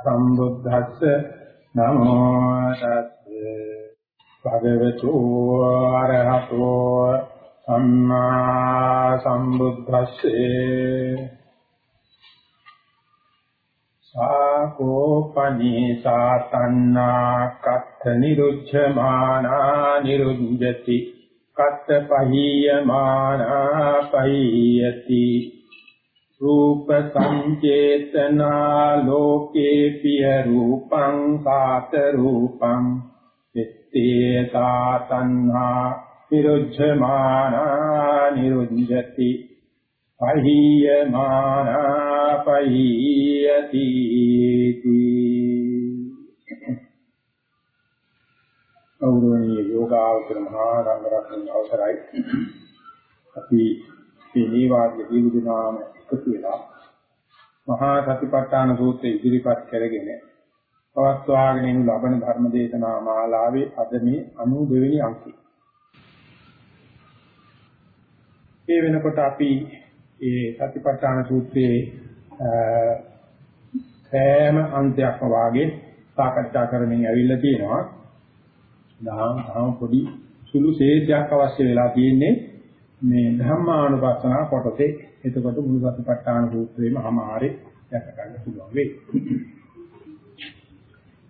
සම්බුද්දස්ස නමෝ තස්සේ භගවතු ආරහතෝ සම්මා සම්බුද්දස්සේ සාකෝපනී සාතන්නා කත්ත නිරුච්ඡමානා නිරුඤ්ජති කත්ත පහියමානා පහියති රූප සංචේතනා ලෝකේ පිය රූපං සාත රූපං විත්තේ සාතන්හා නිරුද්ධමානා නිරුද්ධති. පහියමානා පහියති ගෞරවනීය යෝගාවචර මහා රංගරත්න අවසරයි. අපි මේ නීවාද්‍ය දීවිදනාම එකතු වෙලා මහා සතිපට්ඨාන සූත්‍රය ඉදිරිපත් කරගෙන පවත්වාගෙන යන ලබන ධර්ම දේශනා මාලාවේ අද මේ 92 වෙනි අංකය. ඒ වෙනකොට අපි මේ සතිපට්ඨාන සූත්‍රයේ සෑම අන්තයක්ම වාගේ සාකච්ඡා කරමින් ඇවිල්ලා තියෙනවා. දහම් දහම් පොඩි සුළු ශේෂයක් අවශ්‍ය වෙලා තියෙන්නේ මේ ධම්මානුපස්සනා කොටසේ එතකොට මුළු සතිපට්ඨාන සූත්‍රයේම අමාරේ දැක ගන්න පුළුවන් වෙයි.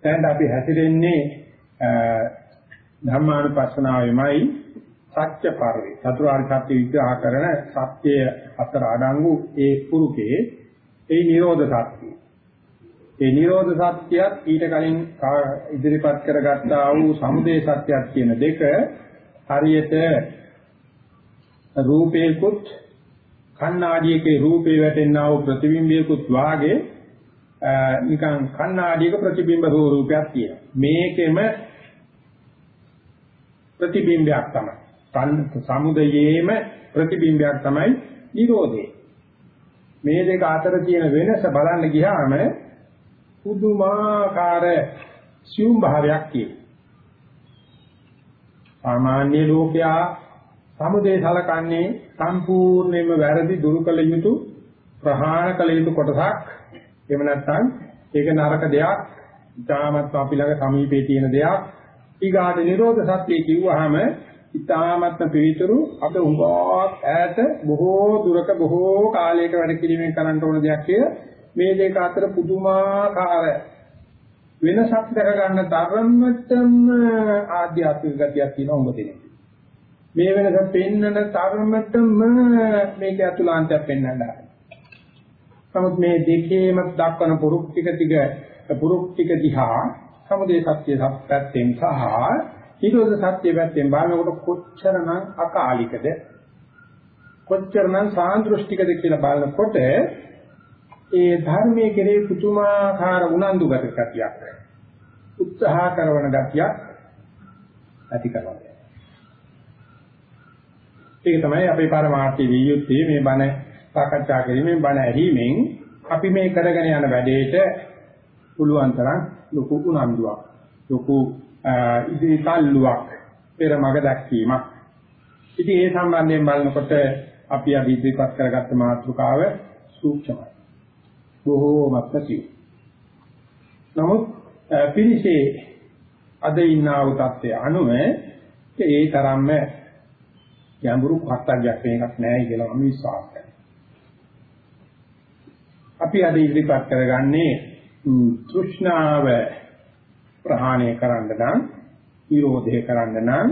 දැන් අපි හැසිරෙන්නේ ධම්මානුපස්සනාවෙමයි සත්‍ය පරිවි. චතුරාර්ය සත්‍ය විග්‍රහ කරන සත්‍ය අතර අඩංගු ඒ පුරුකේ ඒ නිරෝධ සත්‍යය. ඒ නිරෝධ සත්‍යයත් ඊට කලින් ඉදිරිපත් කරගත්තා වූ සමුදය සත්‍යයක් කියන දෙක හරියට රූපේකුත් කණ්ණාඩියකේ රූපේ වැටෙනා වූ ප්‍රතිබිම්බයකුත් වාගේ නිකන් කණ්ණාඩියක ප්‍රතිබිම්බ රූපයක් තියෙනවා. මේකෙම ප්‍රතිබිම්බයක් තමයි. සමුදයේම ප්‍රතිබිම්බයක් තමයි නිරෝධය. මේ දෙක අතර තියෙන වෙනස බලන්න ගියාම පුදුමාකාර සියුම් භාවයක් තියෙනවා. සාමාන්‍ය ලෝකයා සමුදේ සලකන්නේ සම්පූර්ණයෙන්ම වැරදි දුරු කළ යුතු ප්‍රහාණ කළ යුතු කොටසක්. එහෙම නැත්නම් ඒක නරක දෙයක්. ඉතාමත් අපි ළඟ සමීපේ තියෙන දෙයක්. ඊගාට නිරෝධ සත්‍ය කිව්වහම ඉතාමත්ම පිළිතුරු අප උඹාක් ඈත බොහෝ දුරක බොහෝ කාලයක වැඩ කිරීමෙන් කරන්න ඕන දෙයක් කිය. මේ දෙක අතර පුදුමාකාර වෙනසක් දැක ගන්න තරමටම ආධ්‍යාත්මික ගතියක් තියෙනවා උඹ දෙන්නේ. මේ වෙනස පෙන්වන තරමටම මේක අතුලාන්තයක් පෙන්වන්න නමුත් මේ දෙකේම දක්වන පුරුක් ටික ටික පුරුක් ටික දිහා සමුදේ සත්‍ය සත්‍යයෙන් සහ ඊළඟ සත්‍ය පැත්තෙන් බලනකොට කොච්චරනම් අකාලිකද? කොච්චරනම් සාන්දෘෂ්ටිකද කියලා බලනකොට ඒ ධර්මයේ කෙරේ පුතුමාකාර උනන්දු ගතියක් උත්සාහ කරන ගතියක් ඇති කරනවා. ඒක තමයි අපේ පරමාර්ථය විය යුත්තේ මේ බණ සාකච්ඡා කිරීමෙන් බණ ඇහිීමෙන් අපි මේ කරගෙන යන වැඩේට පුළුවන් තරම් ලොකු උනන්දුවක් ලොකු ඉදිරි තල්ලුවක් පෙර මඟ දැක්වීමක්. ඉතින් ඒ සම්බන්ධයෙන් බලනකොට අපි අද ඉදිරිපත් කරගත්ත මාතෘකාව සූක්ෂමයි. බොහෝමත්ම සියුම්. නමුත් පිරිසේ අද ඉන්නා වූ தත්ත්වය අනුව ඒ තරම්ම ගැඹුරු කර්තව්‍යයක් වෙන එකක් නැහැ කියලා මම විශ්වාස කරනවා. අපි අද ඉදිරිපත් කරගන්නේ තෘෂ්ණාව ප්‍රහාණය කරන්න නම්, විරෝධය කරන්න නම්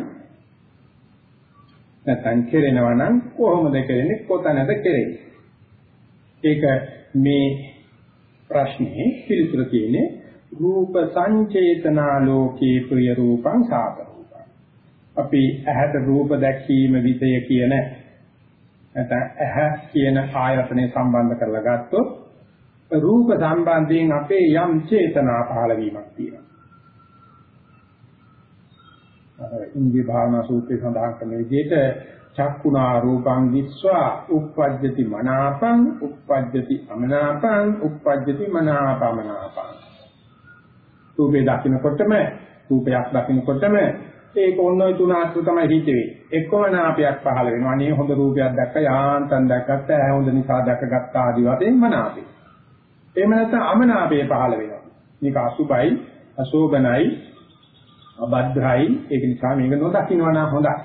නැත්නම් කෙරෙනවා නම් කොහොමද කෙරෙන්නේ කොතැනද කෙරෙන්නේ? ඒක මේ ප්‍රශ්නේ පිළිතුර තියෙන්නේ රූප සංචේතනා ලෝකේ ප්‍රිය රූපං සාප අපි ඇහැට රූප දැක්වීම විෂය කියන නැත්නම් ඇහැ කියන ආයතනය සම්බන්ධ කරලා ගත්තොත් රූප සම්බන්ධයෙන් අපේ යම් චේතනා පහළ වීමක් තියෙනවා. ඉන්දිය භාවනා සූත්‍රයේ සඳහන් කරන විදිහට චක්කුණා රූපං විස්වා uppajjati මනාපං uppajjati අමනාපං uppajjati මනාපමනාපං රූපේ දකින්නකොටම රූපයක් දකින්නකොටම ඒක ඔන්න ඔය තුන අත්තු තමයි හිතෙන්නේ. එක්කම නාපයක් පහළ වෙනවා. අනේ හොඳ රූපයක් දැක්ක යාන්තම් දැක්කත් ඇහැ හොඳ නිසා දැකගත්ත ආදි වශයෙන් මනාපේ. එහෙම නැත්නම් අමනාපේ පහළ වෙනවා. මේක අසුබයි, අශෝභනයි, අබද්දයි. ඒක නිසා මේක නොදකින්නවා නම් හොඳයි.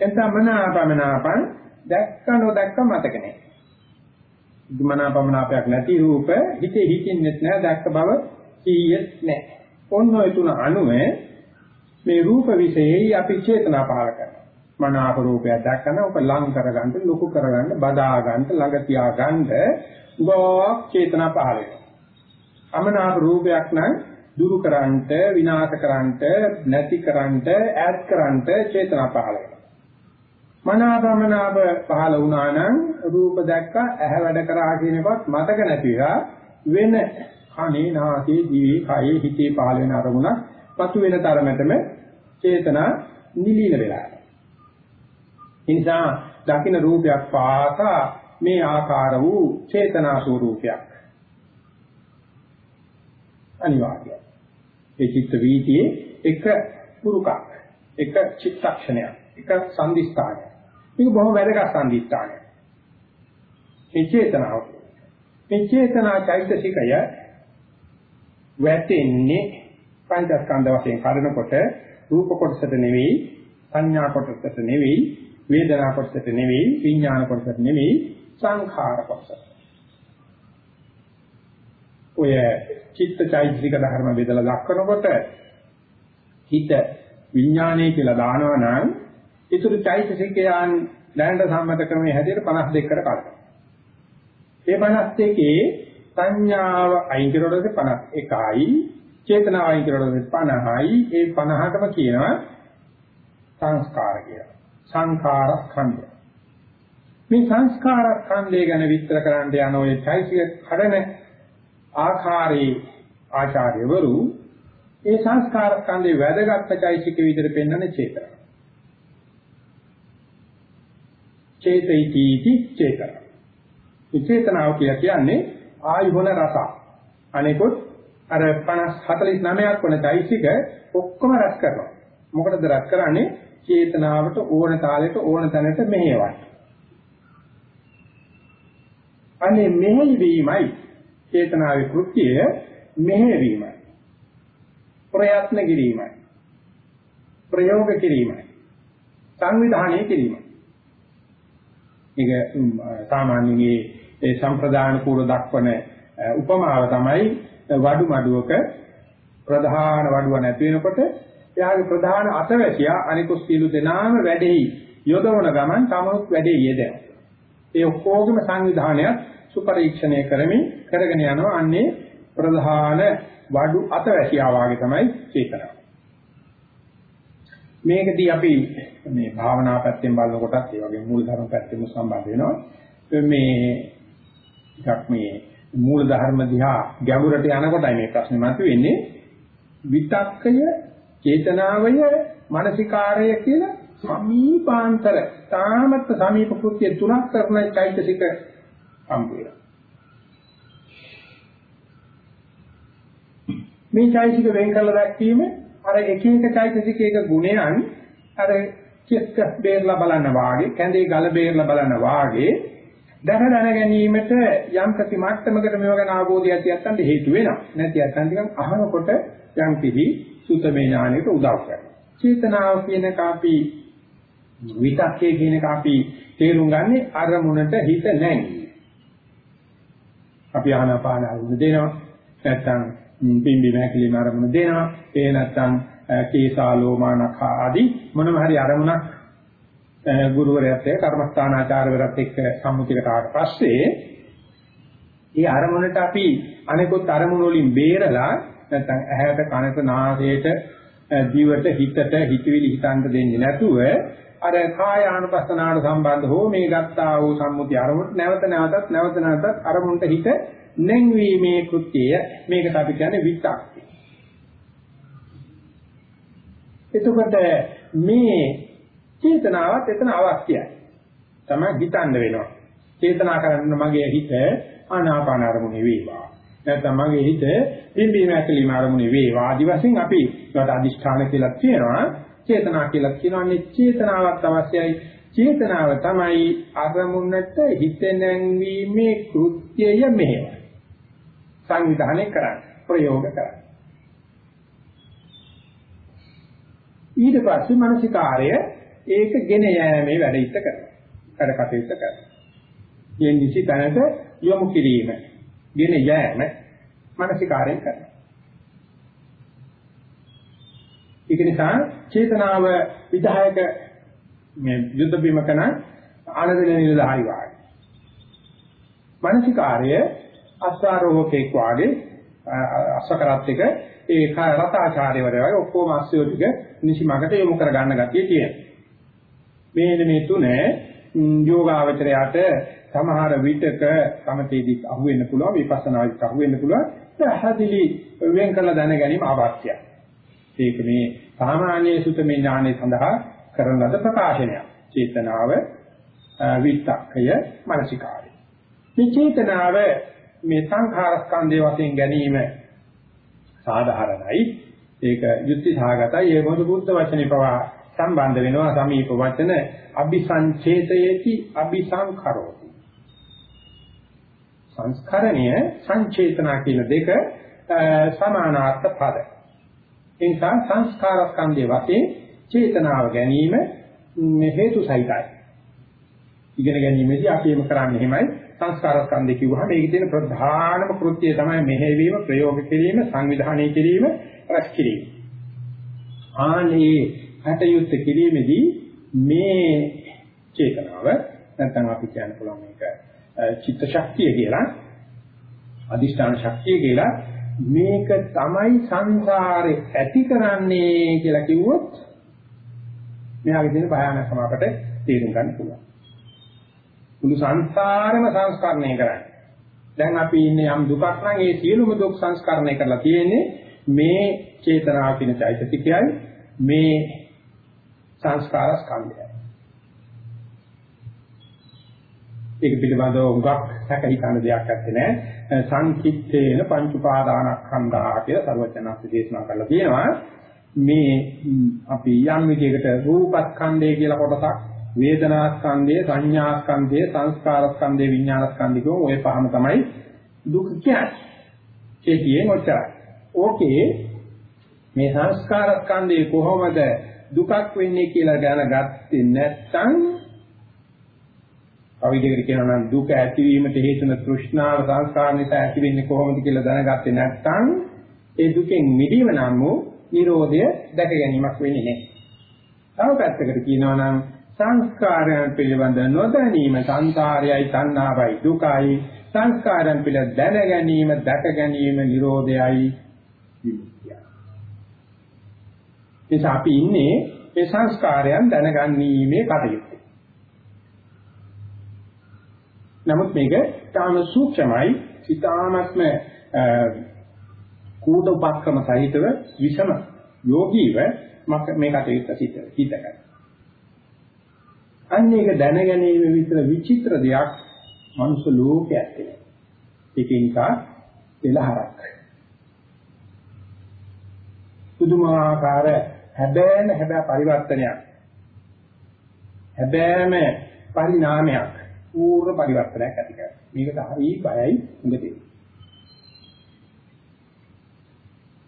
එතන මනාපමනාපං දැක්ක නොදැක්ක මතක නැහැ. මනාපමනාපයක් නැති රූප හිතේ හිතින්නෙත් නැහැ දැක්ක බව කීයෙත් නැහැ. ඔන්න ඔය තුන අනුව මේ රූප විශේෂයි අපි චේතනා පහල කරනවා. මනාප රූපයක් දැක්කම ඔක ලං කරගන්න, ලොකු කරගන්න, බදා ගන්න, ළඟ තියා ගන්න ගෝක් චේතනා පහල වෙනවා. අමනාප රූපයක් නම් දුරු කරන්ට, විනාශ කරන්ට, නැති කරන්ට, ඈඩ් කරන්ට චේතනා පහල වෙනවා. මනාපමනාප පහල වුණා නම් රූප දැක්ක ඇහැ වැඩ කරා කියන එකත් මතක නැතිලා වෙන කනේ නාසයේ දිවේ කයේ හිතේ පහල වෙන අරමුණක් පසු වෙන තරමටම චේතනා නිලීන වෙලා. ඒ නිසා දකින්න රූපයක් පාසා මේ ආකාර වූ චේතනා ස්වરૂපයක් අනිවාර්යයි. ඒ චිත්ත වීතියේ එක පුරුකක්, එක චිත්තක්ෂණයක්, එක සංදිස්ථානයක්. මේක බොහොම වැදගත් සංදිස්ථානයක්. මේ චේතනාව. මේ චේතනා චෛතසිකය වැටෙන්නේ පංචස්කන්ධ වශයෙන් කරනකොට රූප කොටසට නෙවෙයි සංඥා කොටසට නෙවෙයි වේදනා කොටසට නෙවෙයි විඥාන කොටසට නෙවෙයි සංඛාර කොටසට. ඔය චිත්තචෛතසික ධර්ම බෙදලා දක්වනකොට හිත විඥානය කියලා දානවා නම් ඒතර චෛතසිකයන් දැනට සම්මත ක්‍රමයේ හැටියට 52කට කඩනවා. ඒ 52 සංඥාව අයින් කරනකොට 51යි චේතනාව අයින් කරනකොට 50යි ඒ 50ටම කියනවා සංස්කාර කියලා. සංඛාර ඛණ්ඩය. මේ සංස්කාර ඛණ්ඩය ගැන විස්තර කරන්න යන ඔය චෛතසික කඩන ආකාරයේ ආචාර්යවරු ඒ සංස්කාර ඛණ්ඩේ වැදගත් චෛතසික විදිහට පෙන්වන චේතනාව. චේතයිති චේතන. මේ චේතනාව කියලා කියන්නේ ආයුහන රස. අනිකුත් අර 50 49ක් වන চৈতසික ඔක්කොම රැස් කරනවා. මොකටද රැස් කරන්නේ? චේතනාවට ඕන තාලෙට ඕන තැනට මෙහෙවයි. අනේ මෙහෙවීමයි චේතනාවේ කෘත්‍යය මෙහෙවීමයි. ප්‍රයත්න කිරීමයි. ප්‍රයෝග කිරීමයි. සංවිධානය කිරීමයි. මේක සාමාන්‍යයෙන් ඒ සම්ප්‍රදාන කූල දක්වන උපමාව තමයි වඩු මඩුවක ප්‍රධාන වඩුව නැති වෙනකොට එයාගේ ප්‍රධාන අතවැසියා අනිකුත් සියලු දෙනාම වැඩෙහි යොදවන ගමන් තමනුත් වැඩේ යෙදෙන. ඒ ඔක්කොගේම සංවිධානයක් සුපරීක්ෂණය කරමින් කරගෙන යනවා අන්නේ ප්‍රධාන වඩු අතවැසියා වාගේ තමයි චේතනාව. මේකදී අපි මේ භාවනා පැත්තෙන් බලනකොටත් ඒ වගේ මූල ධර්ම පැත්තෙම සම්බන්ධ වෙනවා. මේ ටිකක් මේ මූල ධර්ම දිහා ගැඹුරට යනකොටයි මේ ප්‍රශ්නේ මතුවෙන්නේ. විතක්කය චේතනාවය මානසිකාරය කියලා සමීපාන්තර තාමත් සමීප කෘත්‍ය තුනක් කරන චෛතසික සම්පූර්ණ මේ චෛතසික වෙන් කළ දැක්වීම අර එක එක චෛතසිකයක ගුණයන් අර චිත්ත බේරලා බලන්න වාගේ කැඳේ ගල බේරලා බලන්න වාගේ දැන දැන ගැනීමට යම් ප්‍රති මට්ටමකට මේව ගැන අවබෝධය ඇති නැත්නම් හේතු වෙනවා. නැති නැත්නම් නිකන් අහනකොට යම් කිසි සුතමේ ඥානයට උදව් කරනවා. චේතනාව කියන කාපි විතක්කේ කියන කාපි තේරුම් ගන්නේ අරමුණට හිත නැංගී. අපි ආනාපාන අරමුණ දෙනවා. නැත්නම් පිම්බි මහැකිලිම අරමුණ දෙනවා. ඒ නැත්නම් කේසාලෝමානඛ ආදී මොනම හරි අරමුණක් ගුරුවරයාත් එක්ක කර්මස්ථානාචාර්යවරයාත් එක්ක සම්මුතිකට ආවට පස්සේ ඒ අරමුණට අපි අනෙකුත් අරමුණු වලින් බේරලා නැත්නම් ඇහැට කනට නාසයට දිවට හිතට හිතවිලි හිතන්න දෙන්නේ නැතුව අර කාය ආනපස්සනාවට සම්බන්ධ හෝ මේ ගත්තා වූ සම්මුති අරමුණට නැවත නැවතත් නැවත නැවතත් අරමුණට හිත නැංවීමේ කෘත්‍යය මේකට අපි කියන්නේ විතක්කය. එතකොට මේ චේතනාවත් එතන අවශ්‍යයි. තමයි හිතන්න වෙනවා. චේතනා කරන්න මගේ හිත ආනාපාන අරමුණේ වේවා. නැත්නම් මගේ හිත පිම්බීම ඇකලීම අරමුණේ වේවා. ආදි වශයෙන් අපි ඒකට අදිෂ්ඨාන කියලා කියනවා. චේතනා කියලා කියනවානේ චේතනාවක් අවශ්‍යයි. චේතනාව තමයි අරමුණට හිත නැංවීමේ කෘත්‍යය මෙහෙම. සංවිධානය කරන්නේ. ප්‍රයෝග කරන්නේ. ඊට පස්සේ මානසිකාර්ය ඒක ගෙන යෑමේ වැඩ ඉස්ස කරනවා. වැඩ කටයුත්ත කරනවා. මේ නිසි තැනට යොමු කිරීම, ගෙන යෑම මානසිකාර්යෙන් කරනවා. ඒක නිසා චේතනාව විධායක මේ යුද්ධ බිමකන ආනන්දන නිලධාරි වාගේ. මානසිකාර්ය අස්වාරෝහකෙක් වාගේ අස්වකරත් එක ඒ රතාචාර්යවරු වගේ ඔක්කොම අස්සියෝ ටික නිසිමකට යොමු කර ගන්න ගැතිය තියෙනවා. මේ මේ තුන යෝගාවචරයට සමහර විටක සමතේදී අහු වෙන්න පුළුවන් විපස්සනාදී අහු වෙන්න පුළුවන් පැහැදිලි වෙන් කළ දැන ගැනීම අවශ්‍යයි. ඒක මේ සාමාන්‍ය සුතමේ ඥානය සඳහා කරන ලද ප්‍රකාශනයක්. චේතනාව විත්තක්කය මානසිකාරය. මේ චේතනාව මේ සංඛාර ස්කන්ධය වශයෙන් ගැනීම සාධාරණයි. ඒක යුක්ති සහගතයි. ඒ මොකද බුද්ධ වචනේ පවා සම්බන්ධ වෙනවා සමීප වචන අபிසංචේතයේති අபிසංකරෝති. සංස්කරණය සංචේතනා කියන දෙක සමානාර්ථ පද. ඒ නිසා සංස්කාර ස්කන්ධයේ වශයෙන් චේතනාව ගැනීම හේතු සහිතයි. ඉගෙන ගැනීමේදී අපි එම කරන්නේ එහෙමයි සංස්කාර ස්කන්ධය කිව්වහම ඒකේ තියෙන ප්‍රධානම කෘත්‍යය තමයි මෙහෙවීම ප්‍රයෝග කිරීම සංවිධානය කිරීම රැස් කිරීම. ආනේ හටයුත් කිරීමේදී මේ චේතනාව නැත්නම් අපි කියන්න පුළුවන් මේක චිත්ත ශක්තිය කියලා අදිෂ්ඨාන ශක්තිය කියලා මේක තමයි සංසාරේ ඇති කරන්නේ කියලා කිව්වොත් මෙයාගේ තියෙන භයානකම අපට තේරුම් ගන්න පුළුවන්. මුළු සංසාරෙම සංස්කරණය කරන්නේ. දැන් අපි ඉන්නේ යම් දුකක් නම් ඒ සියලුම දුක් සංස්කරණය කරලා තියෙන්නේ මේ චේතනාව කියන চৈতසිකයයි මේ සංස්කාර ස්කන්ධයයි. ඒක පිළිබඳව උගක් හැක හිතන දෙයක් නැත්තේ නෑ. සංකිට්ඨේන පංච උපාදානස්කන්ධා කියලා සර්වඥාන්සේ දේශනා කරලා තියෙනවා. මේ අපි යම් විදිහකට රූපස්කන්ධය කියලා කොටසක් වේදනාස්කන්ධය, සංඥාස්කන්ධය, සංස්කාරස්කන්ධය, විඥානස්කන්ධය කියෝ ඔය පහම තමයි දුක් කියන්නේ. ඒකේ මොච්චරයි. ඕකේ මේ සංස්කාරස්කන්ධය කොහොමද දුකක් වෙන්නේ කියලා දැනගත්තේ නැත්නම් අවිදයකට කියනවා නම් දුක ඇතිවීමට හේතු වෙන තෘෂ්ණාව සංස්කාර නිසා ඇති වෙන්නේ කොහොමද කියලා දැනගත්තේ නැත්නම් ඒ දුකෙන් මිදීම නම් වූ Nirodha දැක ගැනීමක් වෙන්නේ නැහැ. තව පැත්තකට කියනවා නම් සංස්කාරයන් පිළිබඳ නොදැනීම සංසාරයයි තණ්හාවයි දුකයි සංස්කාරයන් පිළිබඳ දැන ගැනීම දැක ගැනීම Nirodhayයි විමුක්තියයි. නිසා අපි ඉන්නේ මේ සංස්කාරයන් දැනගන්නීමේ කටයුත්ත. නමුත් මේක තාම සූක්ෂමයි, ඊටාත්ම කූට උපක්‍රම සහිතව විෂම යෝගීව මේ කටයුත්ත සිද්ධ සිද්ධ කරනවා. අන්න ඒක දැනගැනීම විතර විචිත්‍ර දෙයක් මනුෂ්‍ය ලෝකයේ ඇත්තේ. ඒක නිසා එලහරක්. පුදුමාකාර හැබෑම හැබෑ පරිවර්තනයක්. හැබෑම පරිණාමයක්. පූර්ණ පරිවර්තනයක් ඇති කරගන්න. මේකට හරි බයයි උඟදී.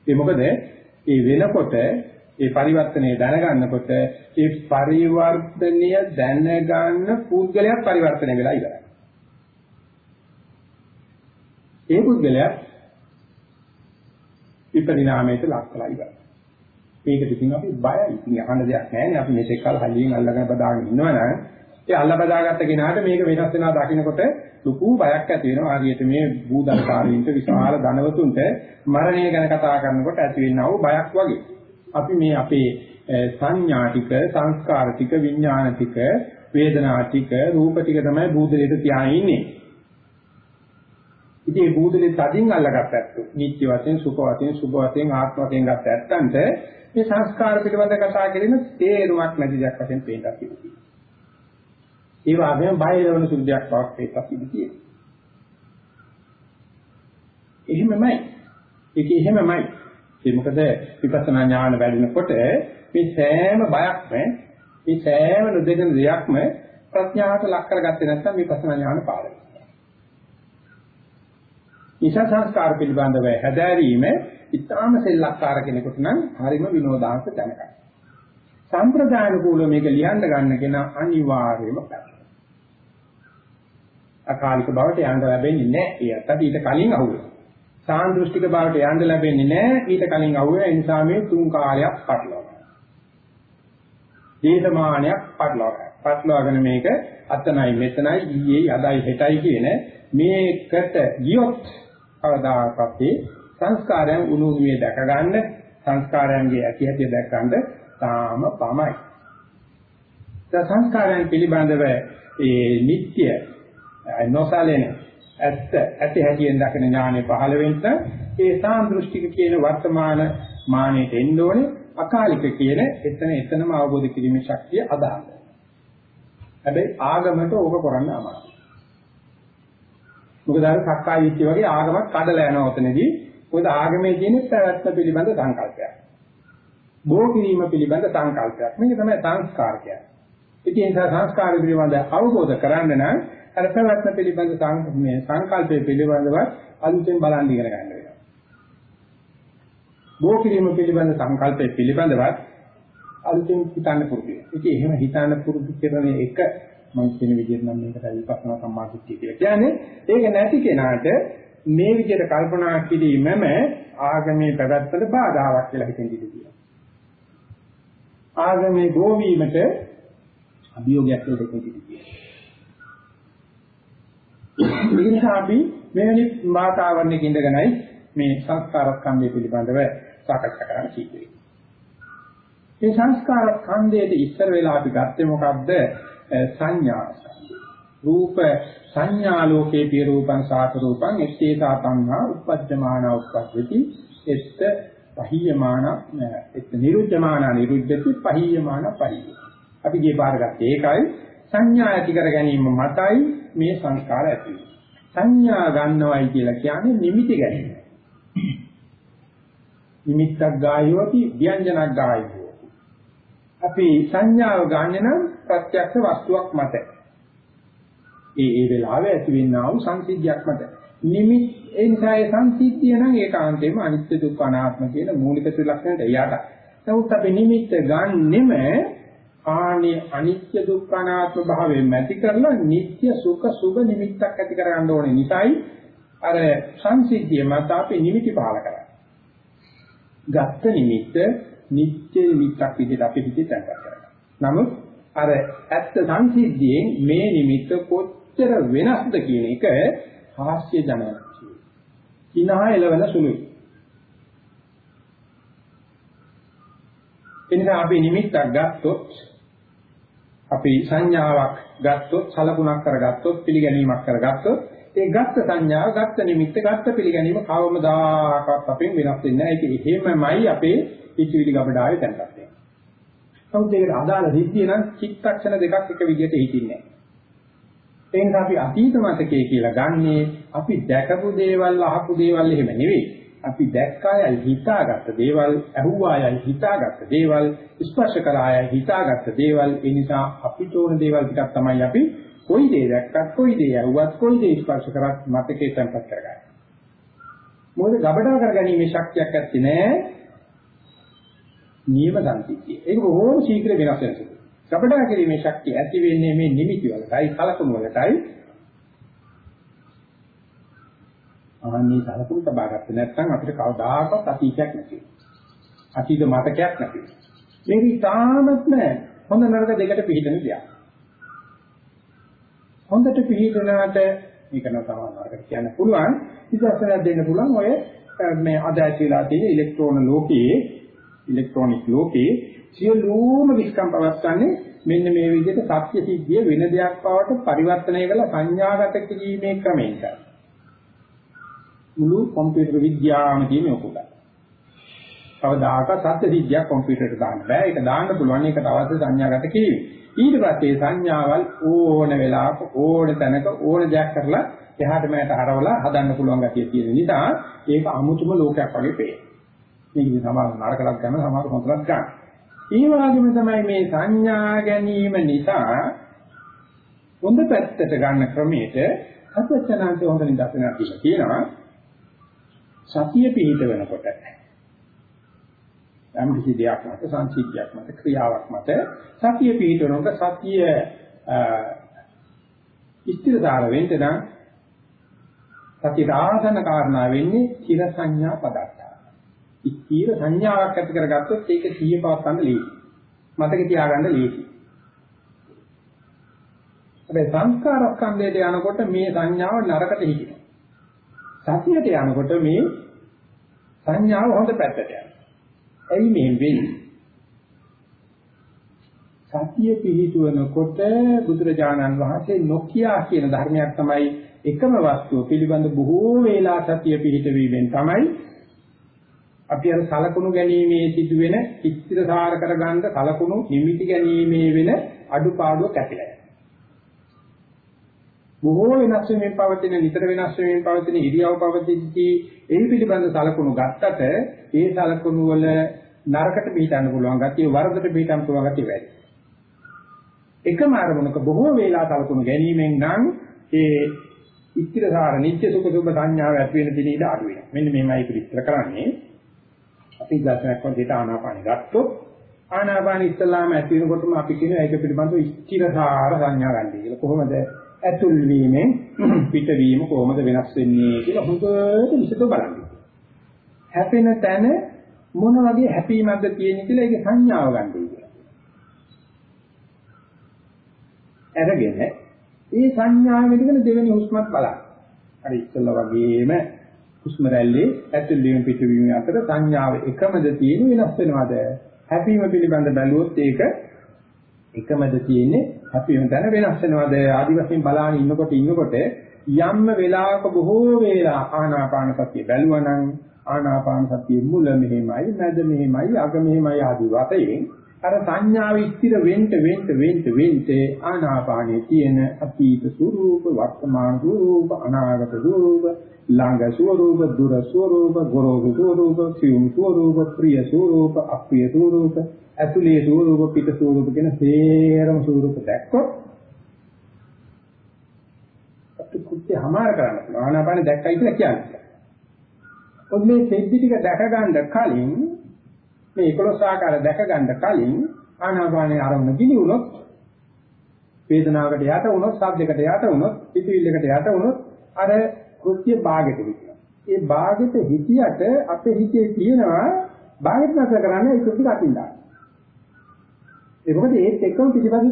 ඒ මොකද ඒ වෙනකොට ඒ පරිවර්තනය දැනගන්නකොට ඒ පරිවර්තනය දැනගන්න පුද්ගලයා පරිවර්තනය වෙලා ඉවරයි. ඒ පුද්ගලයා විපරිණාමයට ලක් වෙලා ඉවරයි. මේකට ඉතින් අපි බයයි. ඉතින් අහන්න දෙයක් නැහැ නේ. අපි මේක එක්කල් හලියෙන් අල්ලගෙන බදාගෙන ඉන්නවනම් ඒ අල්ල බදාගත්ත කෙනාට මේක වෙනස් වෙනවා දකින්නකොට ලොකු බයක් ඇති වෙනවා. හරියට මේ භූදල්කාරීන්ට විශාල ධනවතුන්ට මරණය ගැන කතා කරනකොට ඇති වෙනා වූ බයක් වගේ. අපි මේ අපේ සංඥා ටික, සංස්කාර ටික, විඥාන ටික, වේදනා ටික, රූප ටික තමයි භූතලයට තියාගෙන ඉන්නේ. ඉතින් මේ භූතලේ තදින් අල්ලගත්ත ඇත්තෝ නිත්‍ය වශයෙන්, සුඛ වශයෙන්, සුභ වශයෙන්, ආත්ම වශයෙන් ගත්ත ඇත්තන්ට මේ සංස්කාර පිළිබඳ කතා කිරීම තේරුමක් නැති දෙයක් වශයෙන් පේන්නත් ඉතියි. ඒ වගේම බය වෙන සුළු දෙයක් බවක් පේන්නත් ඉතියි. එහෙමමයි. ඒක එහෙමමයි. ඒ මොකද විපස්සනා ඥාන වැඩිනකොට මේ සෑම බයක්ම මේ සෑම නොදෙන දෙයක්ම ප්‍රඥාවට ලක් කරගත්තේ නැත්නම් විපස්සනා ඥාන පාඩම. නිසා සංස්කාර පිළිබඳව හැදෑරීම ඉතාම සෙල්ලක්කාර කෙනෙකුට නම් හරිම විනෝදාංශ දැනගන්න. සම්ප්‍රදාන කූල මේක ලියන්න ගන්න කෙනා අනිවාර්යයෙන්ම කරනවා. අකාලික බවට යන්න ලැබෙන්නේ නැහැ. ඒත් ඊට කලින් අහුවෙනවා. සාන්දෘෂ්ටික බවට යන්න ලැබෙන්නේ නැහැ. ඊට කලින් අහුවෙන ඒ නිසා මේ තුන් කාලයක් පටලවා දේශමානයක් පටලවා පටලවාගෙන මේක අතනයි මෙතනයි ඊයේ අදයි හෙටයි කියන මේකට ගියොත් කවදාකවත් සංස්කාරයන් උණුහුමේ දැක ගන්න සංස්කාරයන්ගේ ඇති හැටි දැක ගන්න තාම පමයි. සංස්කාරයන් පිළිබඳව ඒ නිට්ටය නොසලෙන ඇත්ත ඇති හැටියෙන් දකින ඥානෙ පහළ වෙන්න ඒ සාන්දෘෂ්ටික කියන වර්තමාන මානෙට එන්න ඕනේ අකාලික කියන එතන එතනම අවබෝධ කිරීමේ ශක්තිය අදාළ. හැබැයි ආගමට ඕක කරන්න අමාරුයි. මොකද අර සක්කාය විච්චි වගේ ආගමක් කඩලා යනවා උතනදී. මොකද ආගමේ තියෙන පැවැත්ම පිළිබඳ සංකල්පයක්. බෝ කිරීම පිළිබඳ සංකල්පයක්. මේක තමයි සංස්කාර කියන්නේ. ඉතින් ඒ නිසා සංස්කාර පිළිබඳ අවබෝධ කරගන්න නම් අර පැවැත්ම පිළිබඳ මේ සංකල්පය පිළිබඳව අලුතෙන් බලන් ඉගෙන ගන්න වෙනවා. බෝ කිරීම පිළිබඳ සංකල්පය පිළිබඳවත් අලුතෙන් හිතන්න පුරුදු වෙනවා. ඉතින් එහෙම හිතන්න පුරුදු කරන එක මම කියන විදිහට නම් මේකට විපස්සනා සම්මාදිට්ඨිය කියලා කියන්නේ. ඒක නැති කෙනාට මේ විදිහට කල්පනා කිරීමම ආගමේ පැවැත්මට බාධාවක් කියලා හිතෙන් ඉඳී ආගමේ ගෝවීමට අභියෝගයක් දෙකක් තිබෙනවා. ඒ නිසා අපි මෙවැනි වාතාවරණයක ඉඳගෙනයි මේ සංස්කාර ස්කන්ධය පිළිබඳව සාකච්ඡා කරන්න සිද්ධ මේ සංස්කාර ස්කන්ධයේ ඉස්සර වෙලා අපි ගත්තේ මොකද්ද? සංඥා රූප සංඥා ලෝකේ පිය රූපං සාත රූපං එත්තේසා තණ්හා උපජ්ජමාන උප්පද්දති එත්ත පහියමාන එත් නිරුද්ධමාන නිරුද්ධති පහියමාන පහිය. අපි ගියේ පාර ගත්තේ ඒකයි සංඥා ඇති කර ගැනීම මතයි මේ සංස්කාර ඇති සංඥා ගන්නවයි කියලා කියන්නේ නිමිති ගැනීම. නිමිත්තක් ගායෝති ව්‍යංජනක් ගායෝති. අපි සංඥාව ගන්න නම් ප්‍රත්‍යක්ෂ වස්තුවක් මත. ඒ ඒ වෙලාවේ ඇති වෙන්නා වූ සංසිද්ධියක් මත. නිමිත් ඒ නිසා ඒ සංසිද්ධිය නම් ඒකාන්තයෙන්ම අනිත්‍ය දුක්ඛ අනාත්ම කියන මූලික ත්‍රිලක්ෂණයට යට. නමුත් අපි නිමිත්ත ගන්නෙම ආනේ අනිත්‍ය දුක්ඛ අනාත්ම භාවයෙන් නැති කරලා නিত্য සුඛ සුභ නිමිත්තක් ඇති කරගන්න ඕනේ. නිසායි අර සංසිද්ධිය මත අපි නිමිති පහල කරන්නේ. ගත්ත නිමිත්ත නිත්‍ය නිමිත්තක් විදිහට අපි හිතේ තැන්පත් කරගන්නවා. නමුත් අර ඇත්ත සංසිද්ධියෙන් මේ නිමිත්ත කොච්චර වෙනස්ද කියන එක හාස්‍ය ජනක. කිනහා එළවෙන සුළුයි. එනිසා අපි නිමිත්තක් ගත්තොත් අපි සංඥාවක් ගත්තොත් සලකුණක් කරගත්තොත් පිළිගැනීමක් කරගත්තොත් ඒ ගත්ත සංඥාව ගත්ත නිමිත්ත ගත්ත පිළිගැනීම කවමදාකවත් අපෙන් වෙනස් වෙන්නේ නැහැ. ඒක එහෙමමයි අපේ ඉතිවිලි ගබඩාවේ තැන්පත් වෙන්නේ. නමුත් ඒකට අදාළ සිද්ධිය නම් චිත්තක්ෂණ දෙකක් එක විදිහට හිතින්නේ නැහැ. ඒ නිසා අපි අතීත මතකයේ කියලා ගන්නේ අපි දැකපු දේවල් අහපු දේවල් එහෙම නෙවෙයි. අපි දැක්කායයි හිතාගත්ත දේවල්, ඇහුවායයි හිතාගත්ත දේවල්, ස්පර්ශ කරායයි හිතාගත්ත දේවල්. ඒ නිසා අපිට ඕන දේවල් ටිකක් තමයි අපි කොයි දේ දැක්කත්, කොයි දේ ඇහුවත්, කොයි දේ ස්පර්ශ කරත් මතකේ තැන්පත් කරගන්නේ. මොකද ගබඩා කරගැනීමේ ශක්තියක් ඇත්තේ නැහැ. නියම සංසිද්ධිය. ඒක බොහෝම ශීඝ්‍ර වෙනස් වෙනවා. ගබඩා කිරීමේ ශක්තිය ඇති වෙන්නේ මේ නිමිති වලටයි කලකුණු වලටයි. ආන්නේ කලකුණු තබාගත්ත නැත්නම් අපිට කවදාකවත් අතීතයක් නැති වෙනවා. අතීත මතකයක් නැති වෙනවා. මේක ඉතාමත්ම හොඳ නරක දෙකට පිළිදෙන දෙයක්. හොඳට පිළිදෙනාට මේක නම් සමානකට කියන්න පුළුවන්. ඉතින් දෙන්න පුළුවන් ඔය මේ අද ඇතිලා තියෙන ඉලෙක්ට්‍රෝන ලෝකයේ ඉලෙක්ට්‍රොනික ලෝකයේ සියලුම විස්කම් පවත්න්නේ මෙන්න මේ විදිහට සත්‍ය සිද්ධිය වෙන දෙයක් බවට පරිවර්තනය කළ සංඥාගත කිරීමේ ක්‍රමයක මුළු කම්පියුටර් විද්‍යාවම තියෙන ඔකුලයි. කවදාක සත්‍ය සිද්ධියක් කම්පියුටරට දාන්න බෑ. ඒක දාන්න පුළුවන් ඒකට අවශ්‍ය සංඥාගත කිරීම. ඊට පස්සේ සංඥාවල් ඕන වෙලාවක ඕන තැනක ඕන දෙයක් කරලා එහාට මෙහාට හරවලා හදන්න පුළුවන් ගැතිය තියෙන නිසා ඒක අමුතුම ලෝකයක් වගේ පේනවා. මේක සමහර නරකලක් ගන්න සමහර හොඳලක් ගන්න. ඒ වගේම තමයි මේ සංඥා ගැනීම නිසා හොඳ පැත්තට ගන්න ක්‍රමයට අත්‍යචනාන්ත හොඳ නිදර්ශනයක් දීලා තියෙනවා. සතිය පිහිට වෙනකොට යම් කිසි දෙයක් මත සංසිද්ධියක් මත ක්‍රියාවක් මත සතිය පිහිට වෙනකොට සතිය ඉස්තිරදාර වෙන්න නම් සතියට ආසන්න කාරණා වෙන්නේ චිර සංඥා පදත්ත. ඉස්තිර සංඥාවක් ඇති කරගත්තොත් ඒක සිහිය පවත්වන්න ලේසි. මතක තියාගන්න ලේසි. හැබැයි සංස්කාර ස්කන්ධයට යනකොට මේ සංඥාව නරකට හිටිනවා. සතියට යනකොට මේ සංඥාව හොඳ පැත්තට යනවා. ඇයි මේ වෙන්නේ? සතිය පිහිටුවනකොට බුදුරජාණන් වහන්සේ නොකියා කියන ධර්මයක් තමයි එකම වස්තුව පිළිබඳ බොහෝ වේලා සතිය පිහිටවීමෙන් තමයි අපි අර සලකුණු ගැනීමේ සිදුවෙන ඉස්තිරසාර කරගන්න සලකුණු නිමිති ගැනීමේ වෙන අඩුපාඩුව කැපිලා බොහෝ වෙනස් වෙමින් පවතින නිතර වෙනස් වෙමින් පවතින ඉරියව් පවතිද්දී ඒ පිළිබඳ සලකුණු ගත්තට ඒ සලකුණු වල නරකට පිටන්න පුළුවන් ගතිය වරදට පිටන්න පුළුවන් ගතිය වැඩි. එකම අරමුණක බොහෝ වේලා සලකුණු ගැනීමෙන් නම් ඒ ඉස්තිරසාර නිත්‍ය සුඛ සුභ සංඥාව ඇති වෙන දින ඉඳ අඩු වෙනවා. මෙන්න මේමයි පිළිස්තර කරන්නේ. අපි දර්ශනයක් වගේ ආනාපානෙ ගත්තොත් ආනාපාන ඉස්සලාම ඇති වෙනකොටම අපි කියන ඒක පිළිබඳව ස්ථිරසාර සංඥා ගන්න කියලා. කොහොමද ඇතුල් වීමෙන් පිටවීම කොහොමද වෙනස් වෙන්නේ කියලා හොඳට විසඳ බලන්න. හැපෙන තැන මොන වගේ හැපීමක්ද තියෙන්නේ කියලා ඒකේ සංඥාව ගන්න කියලා. අරගෙන ඒ සංඥාව මෙතන දෙවෙනි හුස්මත් බලන්න. අර ඉස්සෙල්ලා වගේම හුස්ම රැල්ලේ ඇතුල් වීම පිටවීම අතර සංඥාව එකමද තියෙන වෙනස් වෙනවද? හැපීම පිළිබඳ බැලුවොත් ඒක එකමද තියෙන්නේ හැපීම දැන වෙනස් වෙනවද? ආදි වශයෙන් බලාගෙන ඉන්නකොට ඉන්නකොට යම්ම වෙලාවක බොහෝ වේලා ආනාපාන සතිය බැලුවනම් ආනාපාන සතිය මුල මෙහෙමයි, මැද මෙහෙමයි, අග මෙහෙමයි ආදි වශයෙන් අර සංඥාව ස්ථිර වෙන්න වෙන්න වෙන්න වෙන්න ආනාපානයේ තියෙන අතීත ස්වરૂප වර්තමාන ස්වરૂප අනාගත ස්වરૂප ළඟ ස්වરૂප දුර ස්වરૂප ගොරෝසු ස්වરૂප සියුම් ස්වરૂප ප්‍රිය ස්වરૂප අප්‍රිය ස්වરૂප ඇතුලේ ස්වરૂප පිට ස්වરૂප කියන සේරම ස්වરૂප දැක්කොත් අපි කුත්තේ හමාර කරන්න ආනාපාන දැක්කයි කියලා කියන්නේ. ඔබ මේ දෙද්දි ටික දැක ගන්න කලින් මේ 11 ආකාර දැක ගන්න කලින් ආනාපානයේ ආරම්භ ගිනි වුණොත් වේදනාවකට යට වුණොත් ශබ්දයකට යට වුණොත් පිටිවිල්ලකට යට වුණොත් අර කෘත්‍ය භාගයට විදිනවා. ඒ භාගෙට හිතියට අපේ හිතේ තියෙනවා භාගෙට නැතර කරන්නේ ඒක පිට අකින්දා. ඒ මොකද ඒත් එක්කම පිටිපස්සේ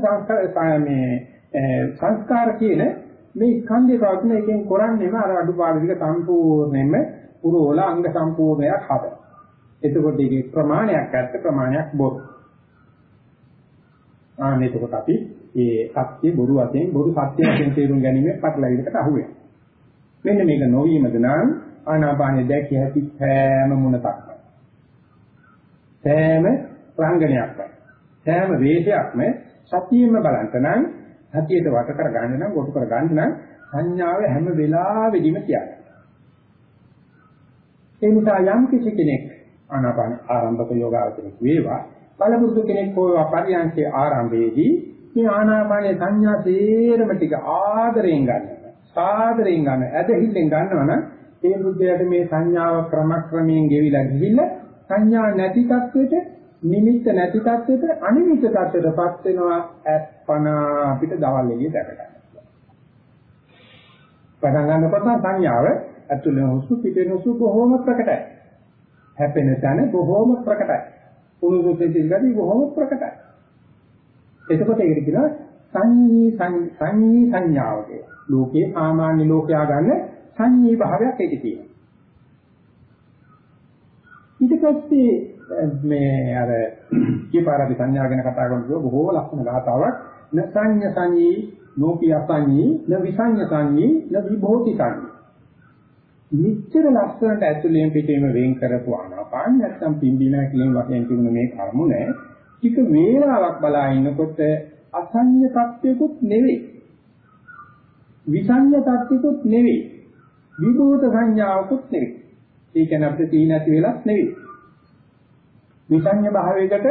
සංස්කාර මේ සංස්කාර කියන මේ ස්කන්ධේ පවතින එකෙන් කරන්නේම අර අඩුපාඩු ටික සම්පූර්ණයෙන්ම පුරෝල අංග සම්පූර්ණයක් හදනවා. එතකොට ඒකේ ප්‍රමාණයක් ඇත්ත ප්‍රමාණයක් බොරු. ආන්න එතකොට අපි ඒ සත්‍ය බොරු වශයෙන් බොරු සත්‍ය වශයෙන් තේරුම් ගැනීම පටලැවිලකට අහු වෙනවා. මෙන්න මේක නොවීමද නම් ආනාපානෙ දැකිය හැකි හැම මුණතක්ම. සෑම රංගනයක්ම සෑම වේදයක්ම සතියෙම බලන්ත නම් සතියට වට කර ගන්න නම් කොටු කර ගන්න නම් සංඥාව හැම වෙලාවෙදිම තියාගන්න. ඒ නිසා යම් කිසි කෙනෙක් ආනාපාන ආරම්භක යෝගාවචරයක් වේවා බලපුරුදු කෙනෙක් හොයවා පරියන්කේ ආරම්භයේදී මේ ආනාපානයේ සංඥා තේරම ටික ආදරයෙන් ගන්න සාදරයෙන් ගන්න ඇදහිල්ලෙන් ගන්නවනම් ඒ බුද්ධයාට මේ සංඥාව ක්‍රමක්‍රමයෙන් ගෙවිලා ගිහිල්ලා සංඥා නැති තත්වෙට නිමිත්ත නැති තත්වෙට අනිමිත්ත තත්වෙටපත් වෙනවා අත්පන අපිට දවල් එළිය දැක ගන්න. පටන් ගන්නකොට සංඥාව ඇතුළේ හුස්ම පිටේ හුස්ම බොහොම ප්‍රකටයි. හැපෙන තැන බොහොම ප්‍රකටයි. උණුසුම් දෙතිල්ගදී බොහොම ප්‍රකටයි. එතකොට ඒකට කියනවා සංඤී සංඤී සංඥාව කියලා. ලෝකේ සාමාන්‍ය ලෝකයා ගන්න සංඤී භාවයක් ඒකේ තියෙනවා. ඊට පස්සේ මේ අර කීපාරපි සංඥා ගැන කතා කරනකොට බොහෝ ලක්ෂණ ගාතාවක් නසඤ්ඤ සංඤී නෝපි අපඤ්ඤී න විසඤ්ඤ සංඤී න විභෝති සංඤී නිච්චර ලස්සනට ඇතුළෙන් පිටේම වෙන් කරපු ආනාපාන නැත්තම් පිම්බීම කියන වශයෙන් තිබුණ මේ කර්මුණ ටික වේලාවක් බලා ඉන්නකොට අසඤ්ඤ තත්ත්වයකුත් නෙවෙයි. විසඤ්ඤ තත්ත්වයකුත් නෙවෙයි. විභූත සංඥාවකුත් නෙවෙයි. ඒ කියන්නේ අපිට තී නැති වෙලක් නෙවෙයි. විසඤ්ඤ භාවයකට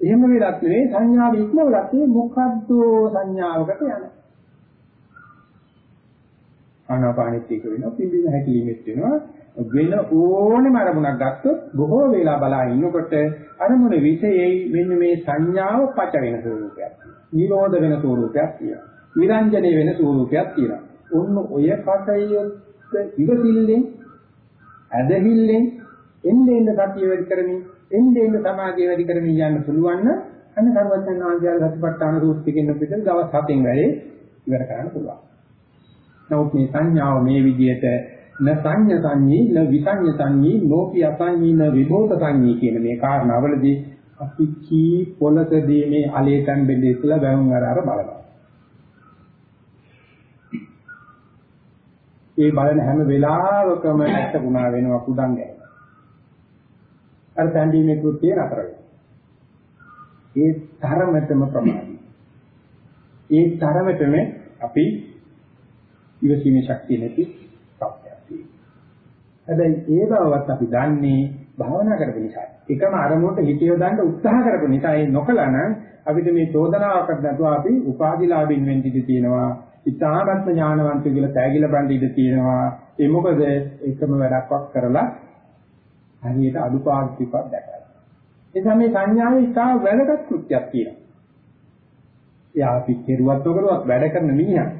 එහෙම වෙලක් නෙවෙයි. සංඥාව ඉක්මවලක් නෙවෙයි මොකද්ද සංඥාවකට යනවා ආනාපානෙත් එක වෙනවා පිම්බීම හැකිලිමෙත් වෙනවා. වෙන ඕනෙම අරමුණක් ගත්තොත් බොහෝ වෙලා බලා ඉන්නකොට අරමුණ විශේෂයි මෙන්න මේ සංඥාව පච වෙන ස්වරූපයක් නිරෝධ වෙන ස්වරූපයක් තියෙනවා. විරංජනේ වෙන ස්වරූපයක් තියෙනවා. ඔන්න ඔය කටයුත්ත ඉවසිල්ලෙන් ඇදහිල්ලෙන් එන්නේ එන්න සතිය වැඩි කරමින් එන්නේ එන්න සමාධිය වැඩි කරමින් යන්න පුළුවන් නම් අන්න සර්වඥාන් වහන්සේලා සතිපට්ඨාන සූත්‍රයෙන් පිටු දවස් 7න් වැඩි ඉවර කරන්න පුළුවන්. නමුත් මේ සංඥාව මේ විදිහට න සංඤ සංඤී න විසඤ්ඤ සංඤී නෝපි අසංඤී න විභෝත සංඤී කියන මේ කාරණාවලදී අපි කී පොලකදී මේ අලේතන් බෙදේ ඉස්සලා වැවුම් අර අර බලනවා. ඒ බලන හැම වෙලාවකම ඇත්ත ගුණා වෙනවා කුඩන් ගැහෙනවා. අර තැන්දීමේ කෘත්‍යය නතර වෙනවා. ඒ තරමටම ප්‍රමාදී. ඒ තරමටම අපි ඉවසීමේ ශක්තිය නැති සත්‍යයක් හැබැයි ඒ බවවත් අපි දන්නේ භාවනා කරපු නිසා. එකම අරමුණට හිත යොදන්න උත්සාහ කරපු නිසා ඒ නොකලන අපිට මේ චෝදනාවකට නැතුව අපි උපාධිලාභින් වෙන්න ඉඩ තියෙනවා. ඉතාමත්ම ඥානවන්ත කියලා තෑගිලා බඳ ඉඳ තියෙනවා. ඒ මොකද එකම වැඩක්වත් කරලා හරියට අඩුපාඩු ටිකක් දැකලා. ඒ නිසා මේ සංඥාවේ ඉතා වැදගත් කෘත්‍යයක් තියෙනවා. එයා අපි කෙරුවත් නොකරුවත් වැඩ කරන මිනිහා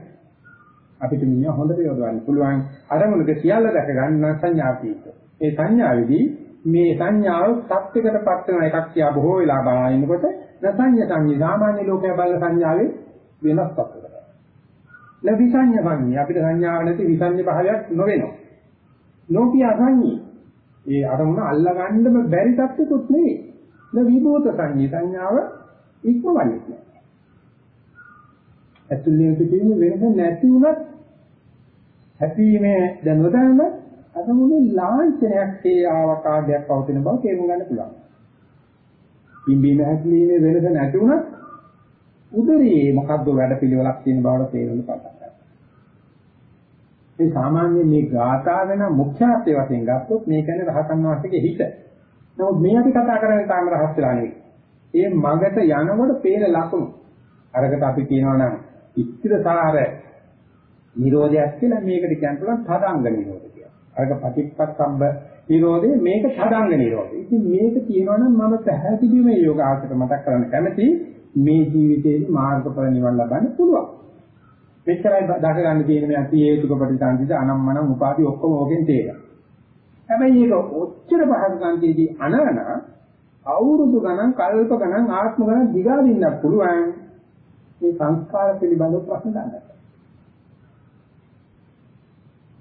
අපිට මිනිහා හොඳට යොදවන්න පුළුවන් අරමුණක සියල්ල දැක ගන්න සංඥාපීත. ඒ සංඥාවේදී මේ සංඥාව සත්‍යකටපත් වෙන එකක් කියා බොහෝ වෙලා බලනකොට නසඤ්ඤ සංඥා සාමාන්‍ය ලෝකයේ බල සංඥාවේ වෙනස්කමක් වෙනවා. ලවිසඤ්ඤ සංඥා අපිට සංඥාව නැති විසඤ්ඤ භාවයක් නොවෙනවා. ලෝකීය අසඤ්ඤී. ඒ අරමුණ අල්ලගන්නම බැරි තත්ත්වකුත් නෙවෙයි. න විභූත සංඥා සංඥාව ඉක්මවන්නේ නැහැ. ඇතුළේ පිටින් වෙනස නැති වුණත් හැපීමේ දැනුවදම අරමුණේ ලාංඡනයක් ඒ ආවකාශයක් පවතින බව තේරුම් ගන්න පුළුවන්. පිම්බීම හැකීමේ වෙනස නැති වුණත් උදරයේ මොකද්ද වැඩපිළිවෙලක් තියෙන බවට තේරෙන්න පටන් ගන්නවා. මේ සාමාන්‍ය මේ ගාථා වෙන මුඛ්‍යාර්ථය වශයෙන් ගත්තොත් මේ කියන්නේ රහතන් වහන්සේගේ හිත. නමුත් මේ අපි කතා කරන්නේ තාම රහස් වෙලා නෙවෙයි. ඒ මගට යනකොට පේන ලකුණු. අරකට අපි කියනවා නම් ඉස්තිරසාර නිරෝධයක් කියලා මේකට කියන්න පුළුවන් තදංග නිරෝධ කියලා. අරක පටිච්චසම්බ නිරෝධය මේක තදංග නිරෝධය. ඉතින් මේක කියනවා නම් මම පැහැදිලිවම යෝග ආශ්‍රිත මතක් කරන්න කැමති මේ ජීවිතේදී මාර්ගඵල නිවන් ලබන්න පුළුවන්. මෙච්චරයි දක ගන්න තියෙන මේ අති හේතුක ප්‍රතිසන්දිද අනම්මනම් උපාදි ඔක්කොම ඕකෙන් තේරෙනවා. හැබැයි ඒක ඔච්චර පහසුකම්තියදී අනන අවුරුදු ගණන් කල්ප ගණන් ආත්ම ගණන් දිගා දින්නක් පුළුවන් මේ සංස්කාර පිළිබඳව ප්‍රශ්න ගන්නට.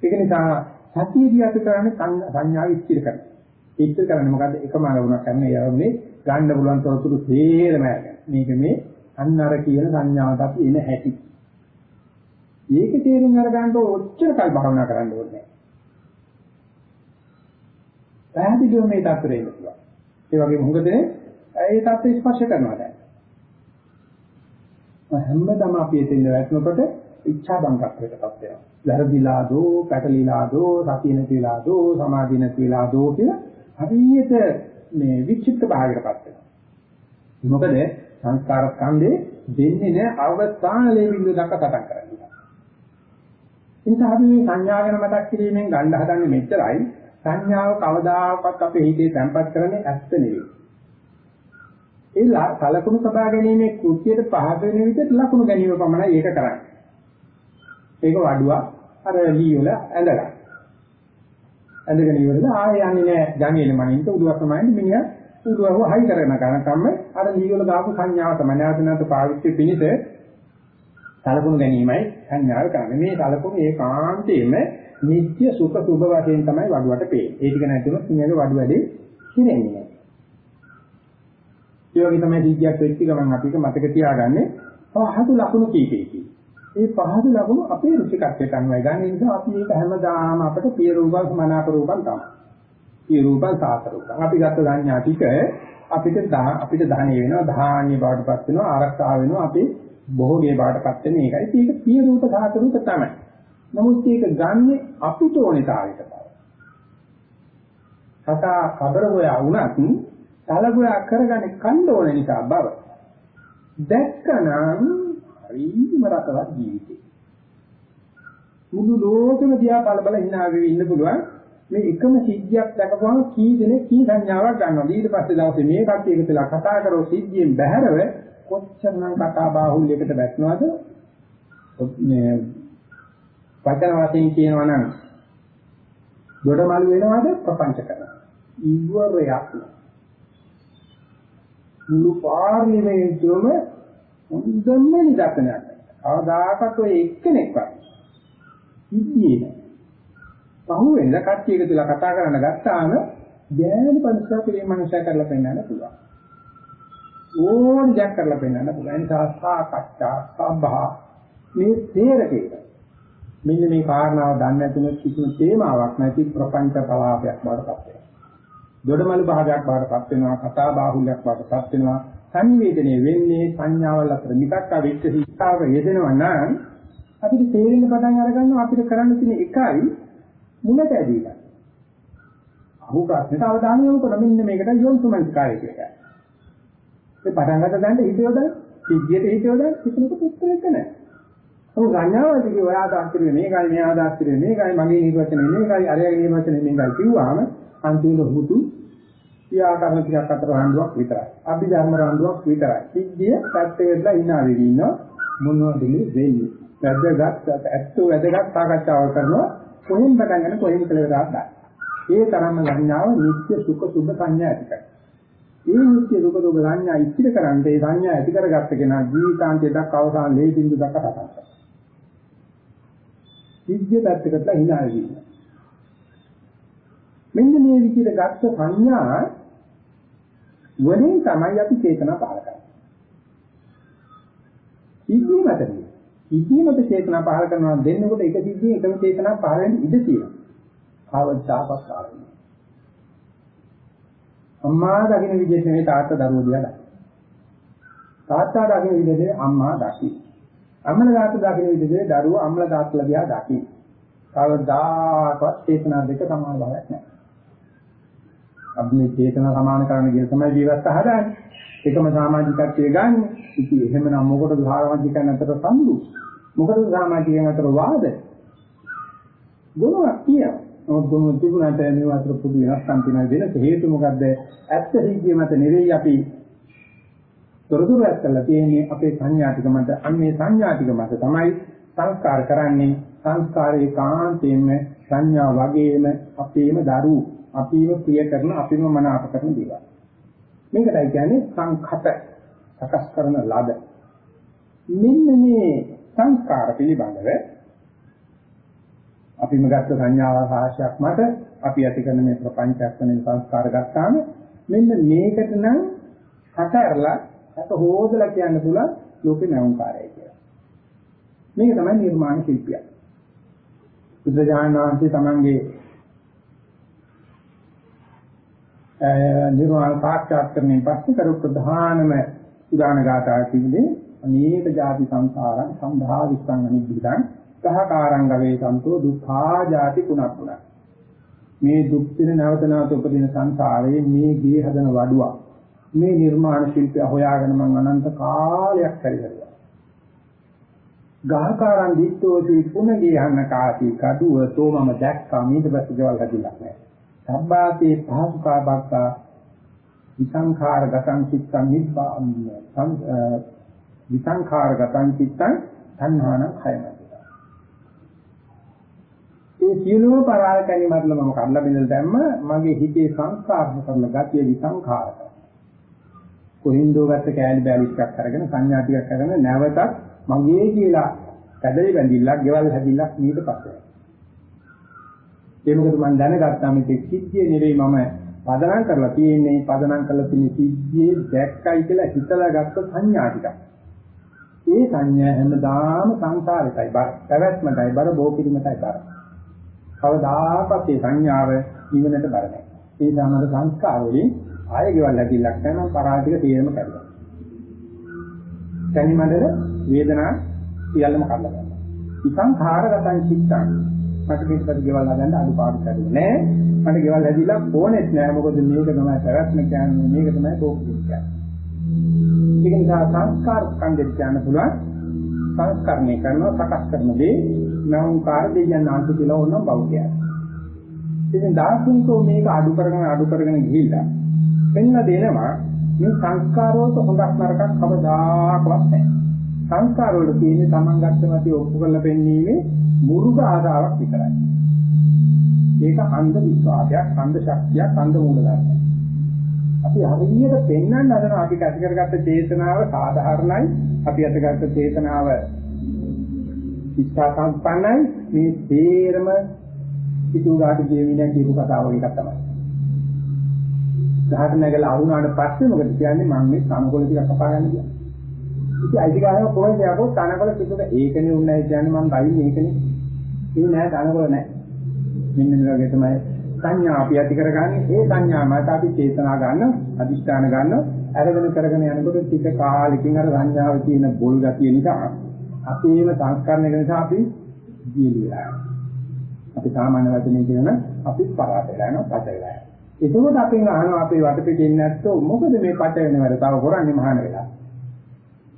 ඒක නිසා සතියදී අපි කරන්නේ සංඥාව ඉස්තිර කරනවා. ඉස්තිර කරන්නේ මොකද්ද? එකම අරමුණක් ගන්න ඒ ආරම්භේ ගන්න පුළුවන් තොරතුරු තේරම අරගෙන. මේක මේ අන්න අර කියන සංඥාවට අපි එන හැටි. ඒක තේරුම් අරගන්න ඔච්චර කල් භාවනා කරන්න ඕනේ. පැහැදිලිව මේ තත්ත්වෙ ඉන්න පුළුවන්. ඒ වගේම හුඟ දෙනේ ඒ තත්ත්වෙ ස්පර්ශ කරනවා දැන්. හැමදාම අපි එතෙන් වැටෙනකොට ඉච්ඡා බංගත්වයටපත් වෙනවා. වැරදිලා දෝ, පැටලිලා දෝ, සතිය නැතිලා දෝ, සමාධිය නැතිලා දෝ කියලා හරියට මේ විචිත්ත භාවයටපත් වෙනවා. මොකද සංස්කාර ස්කන්ධේ දෙන්නේ නැහැ අවස්ථානලේ බිඳු දක්වා කතා කරන්නේ. එනිසා අපි මේ සංඥා ගැන මතක් කිරීමෙන් ගන්න හදන්නේ මෙච්චරයි සංඥාව කවදාකවත් අපේ හිතේ තැම්පත් කරන්නේ ඇත්ත නෙවෙයි. ඒ සලකුණු සබා ගැනීමේ කෘත්‍යයට පහස වෙන විදිහට ලකුණු ගැනීම පමණයි ඒක කරන්නේ. ඒක වඩුවක් අර ලී වල ඇඳගන්න. ඇඳගෙන ඉවරලා ආයෙ යන්නේ නැහැ ගණේල මනින්ට උඩුවක් තමයි මිනිහා උඩුවව හයි කරගෙන කරනකම් අර ලී වල දාපු සංඥාව තමයි නැවත නැවත පාවිච්චි පිණිස සලකුණු ගැනීමයි සංඥාව කරන්නේ. මේ සලකුණු ඒකාන්තයෙන්ම නිත්‍ය සුඛ සුභ වශයෙන් තමයි වඩුවට පේන්නේ. ඒ ටික නැතිවෙත් මේක වඩු වැඩි හිරෙන්නේ. ඒ වගේ තමයි දීගයක් වෙච්ච ගමන් අපි මතක තියාගන්නේ පහසු ලකුණු කීපයකි. ඒ පහසු ලකුණු අපේ රුචිකත්වයට අනුවයි ගන්න නිසා අපි ඒක හැමදාම අපිට පිය රූපං මනාප රූපං තමයි. පිය රූපං සාත රූපං. අපි ගත්ත සංඥා ටික අපිට අපිට දහණය වෙනවා, ධාන්‍ය බවටපත් වෙනවා, ආරක්ෂා වෙනවා, අපි බොහෝගේ බවටපත් වෙන එකයි. ඒක පිය රූප සාත රූප තමයි. නමුත් ඒක ගන්නෙ අපිට ඕනේ තාලෙට තමයි. කතා කබර හොයා වුණත් තලගොයා කරගන්නේ කන්න ඕන නිසා බව. දැක්කනම් හරිම රසවත් ජීවිතේ. මුළු ලෝකෙම දිහා බල බල hina වෙවි ඉන්න පුළුවන්. මේ එකම සිද්ධියක් දැකපුවම කී දෙනෙක් කී සංඥාවක් ගන්නවද ඊට පස්සේ දවසේ මේ කට්ටිය එකතුලා කතා කරෝ සිද්ධියෙන් බැහැරව කොච්චරනම් කතා බාහුල්‍යයකට වැටෙනවද? මේ වචන වශයෙන් කියනවා නම් දොඩමළු වෙනවද? ප්‍රපංච කරනවා. ඉවරයක් මුළු පාර්ලිමේන්තුවම හොඳම නිදර්ශනයක්. අවදාකත් ඔය එක්කෙනෙක්වත් සිද්ධියේ නෑ. පහුවෙන්ද කට්ටිය එකතුලා කතා කරන්න ගත්තාම ගෑනු පරිස්සම් පිළිම මනුෂ්‍යය කරලා පෙන්නන්න පුළුවන්. ඕන දෙයක් කරලා පෙන්නන්න පුළුවන්. ඒ නිසා සාකච්ඡා සභා මේ තේරකේක. මෙන්න මේ කාරණාව දන්නේ නැතුන කිසිම තේමාවක් නැති ප්‍රපංච කලාපයක් බවට පත් වෙනවා. දොඩමළු භාගයක් බවටපත් වෙනවා කතා බාහුල්‍යයක් බවටපත් වෙනවා සංවේදනය වෙන්නේ සංඥාවල් අතර නිකක් අවිච්ඡ හිතාව යෙදෙනවා නම් අපිට තේරෙන්න පටන් අර ගන්නවා අපිට කරන්න තියෙන එකයි මුලට ඇදීලා. අහු ප්‍රශ්නෙට අවධානය යොමු කරන මෙන්න මේකට යොමුමන්ස් කාර්යය කියලා. ඒ පටන් ගන්න දැන් හිතියොද සිද්ධියට හිතියොද කිසිමකට උත්තරයක් නැහැ. ඔව් සංඥාවදී ඔයා දාස්තිරේ මේකයි මෙයා දාස්තිරේ මේකයි මගේ නිර්වචනේ මේකයි අරයාගේ නිර්වචනේ මේකයි කිව්වහම අන්තිමට හුතු ක්‍රියාකරන ටිකක් අතර රණ්ඩුවක් විතරයි. අපි ධර්ම රණ්ඩුවක් විතරයි. සිද්ධිය පැත්තකටලා hina වෙවි ඉන්න මොනවද වෙන්නේ? වැදගත් ඇත්ත වැදගත් සාකච්ඡාවක් කරනවා කොහෙන් පටන් ගන්න කොහෙන් කෙලවරක් ගන්න. ඒ තරම්ම සංඥාව නිත්‍ය සුඛ සුභ සංඥා ඇති කරයි. ඒ නිත්‍ය සුඛ සුභ සංඥා ඉස්තිර කරන්නේ සංඥා ඇති කරගත්ත කෙනා ජීවිතාන්තය දක්වා අවසාන ලේ බින්දු දක්වා කතා කරනවා. සිද්ධිය පැත්තකටලා hina වෙවි. මෙන්න මේ විදිහට ගත්ත සංඥා වලින් තමයි අපි චේතනා පහල කරන්නේ. සිද්ධිය මතනේ. සිද්ධිය මත චේතනා පහල කරනවා දෙන්නකොට එක සිද්ධිය එකම චේතනා පහල වෙන්න ඉඩ තියෙනවා. කවදාකවත් ආරම්භ. අම්මා දකින්න විදිහට නෙවෙයි තාත්තා දරුවෝ දිහා දකින්න. තාත්තා දකින්න විදිහට අම්මා දකින්න. අම්මලා තාත්තා දකින්න විදිහට දරුවෝ අම්මලා තාත්තලා දිහා දකින්න. කවදාකවත් චේතනා දෙක සමාන බවක් නැහැ. අපි මේ චේතනා සමාන කරන්න කියන තමයි ජීවත් හදාන්නේ. එකම සමාජිකත්වයේ ගන්න. ඉතින් එහෙමනම් මොකටද සමාජිකයන් අතර සම්දු? මොකටද සමාජිකයන් අතර වාද? ගුණයක් කියනවා. නමුත් ගුණ තිබුණාට මේ අතර පොදු වෙනස්කම් තියෙන වෙනස හේතු මොකද්ද? ඇත්ත සිද්ධිය මත නෙවෙයි අපි තොරතුරු ඇත්තලා තියෙන්නේ අපේ සංඥාතික මත. අන්නේ සංඥාතික මත තමයි සංස්කාර කරන්නේ. සංස්කාරේ කාන්තේම සංඥා වගේම අපේම දරුවෝ අපිව ප්‍රිය කරන අපිම මනාප කරන දේවල්. මේකටයි කියන්නේ සංඛත සකස් කරන ලද. මෙන්න මේ සංස්කාර පිළිබඳව අපිම ගත්ත සංඥාව සාහසයක් මත අපි ඇති කරන මේ ප්‍රපංචයක් වෙන සංස්කාර ගත්තාම මෙන්න මේකට නම් හතරලා අත හොදලා කියන්න පුළුවන් ලෝකේ නැවුම්කාරය කියලා. මේක තමයි නිර්මාණ ශිල්පිය. බුද්ධ ඥානවන්තේ තමන්ගේ නිර්වාණ සාක්ෂාත් කරමින් පස්සේ කරු ප්‍රධානම උදාන ගාථා කිව්වේ අනේක ಜಾති සංසාරං සම්භා විස්සං අනිබ්බිදං සහකාරං ගවේ සන්තෝ දුක්ඛා ಜಾති කුණක්ුණ මේ දුක් දින නැවත නැවත උපදින සංසාරයේ මේ ගේ හදන වඩුවක් මේ නිර්මාණ ශිල්පය හොයාගෙන මම අනන්ත කාලයක් පරිහරියා ගහකාරන් දිත්තෝසි පුනගේ යන්න කාටි කඩුව තෝ මම දැක්කා. ඊට පස්සේ ගෙවල් හදිලා නැහැ. සබ්බාතේ පහසුකා බක්කා විසංඛාර ගතං චිත්තං නිබ්බාන විසංඛාර ගතං චිත්තං සංහාන khයමති ඒ සියලුම පරාල කැණිමත්ල මම කඩලා බෙදලා දැම්ම මගේ හිතේ සංස්කාරන කරන ගතිය විසංඛාරක. කොහින්දෝ ගත්ත කෑලි බෑලි ටිකක් අරගෙන සංඥා ටිකක් අරගෙන නැවතත් මගේ කියලා පැදලි බැඳිල්ලක් ගෙවල් හැදිල්ලක් ඊට පස්සේ. ඒ මොකද මම දැනගත්තා මේ සිද්ධිය නෙවෙයි මම පදනම් කරලා තියෙන්නේ පදනම් කරලා තියෙන සිද්ධියේ දැක්කයි කියලා හිතලා ගත්ත සංඥා ටික. ඒ සංඥා හැමදාම සංසාරයටයි බර. පැවැත්මටයි බර බෝපිරිමටයි බර. කවදාකවත් මේ සංඥාව නිවනට බර නැහැ. ඒ සමහර සංස්කාර වලින් ආයෙ ගෙවල් ඇතිලක් කරනවා පරාජික තේරම කරනවා. තනි මඩල වේදනා සියල්ලම කඩලා ගන්නවා. ඉතින් කාරගතයි චිත්තං මට පිටපත් ගෙවල් හදන්න අඩුපාඩු කරුවේ නෑ. මට ගෙවල් හැදිලා ඕනෙත් නෑ. මොකද මේක තමයි පැවැත්ම කියන්නේ. මේක තමයි කෝපිත කියන්නේ. ඒක නිසා සංස්කාර කන්දෙත් කියන්න පුළුවන්. සංස්කරණය කරනවා සකස් කරන දේ නම් කාර්ය දෙයයන් ආන්තු කියලා ඕනම් බෞද්ධයා. ඉතින් දාර්ශනිකෝ මේක අඩු කරගෙන අඩු කරගෙන ගිහිල්ලා වෙන්න දෙනවා මේ සංස්කාරවලට හොඳක් නරකක් කවදාකවත් නැහැ. සංස්කාර වල තියෙන්නේ Taman ගත්තමති ඔප්පු කරලා පෙන්වීමේ මුරුක ආදාවක් විතරයි. ඒක අන්ධ විශ්වාසයක්, අන්ධ ශක්තියක්, අන්ධ මූලධර්මයක්. අපි හරියට පෙන්වන්න හදන අපි ඇති කරගත්ත චේතනාව සාධාරණයි, අපි ඇතිගත්ත චේතනාව ඉච්ඡා සම්පන්නයි මේ තේරම පිටුගාට ජීවිතය කියපු කතාව එකක් තමයි. ගහට නැගලා අහුණාට පස්සේ මොකද කියන්නේ මම මේ සමකොල ටිකක් කපා ගන්න කියලා. ඉතින් අයිතිකාරව කොහෙද යකෝ තනකොල පිටුක ඒකනේ උන්නයි කියන්නේ? මම බයි මේකනේ. ඒ නෑ තනකොල නෑ. මෙන්න මේ වගේ තමයි සංඥා අපි ඇති කරගන්නේ. ඒ සංඥා මත අපි චේතනා ගන්න අදිෂ්ඨාන ගන්න අරගෙන කරගෙන යනකොට ටික කාලෙකින් අර සංඥාවේ තියෙන බොල් ගතිය නිසා අපේම සංස්කරණය නිසා අපි ජීවිලා අපි සාමාන්‍ය වචනේ කියන අපි පරාද වෙලා යනවා පච වෙලා යනවා එතකොට අපි අහනවා අපේ වටපිටින් නැත්තෝ? මොකද මේ පච වෙන වැඩ? තව කරන්නේ මහාන වෙලා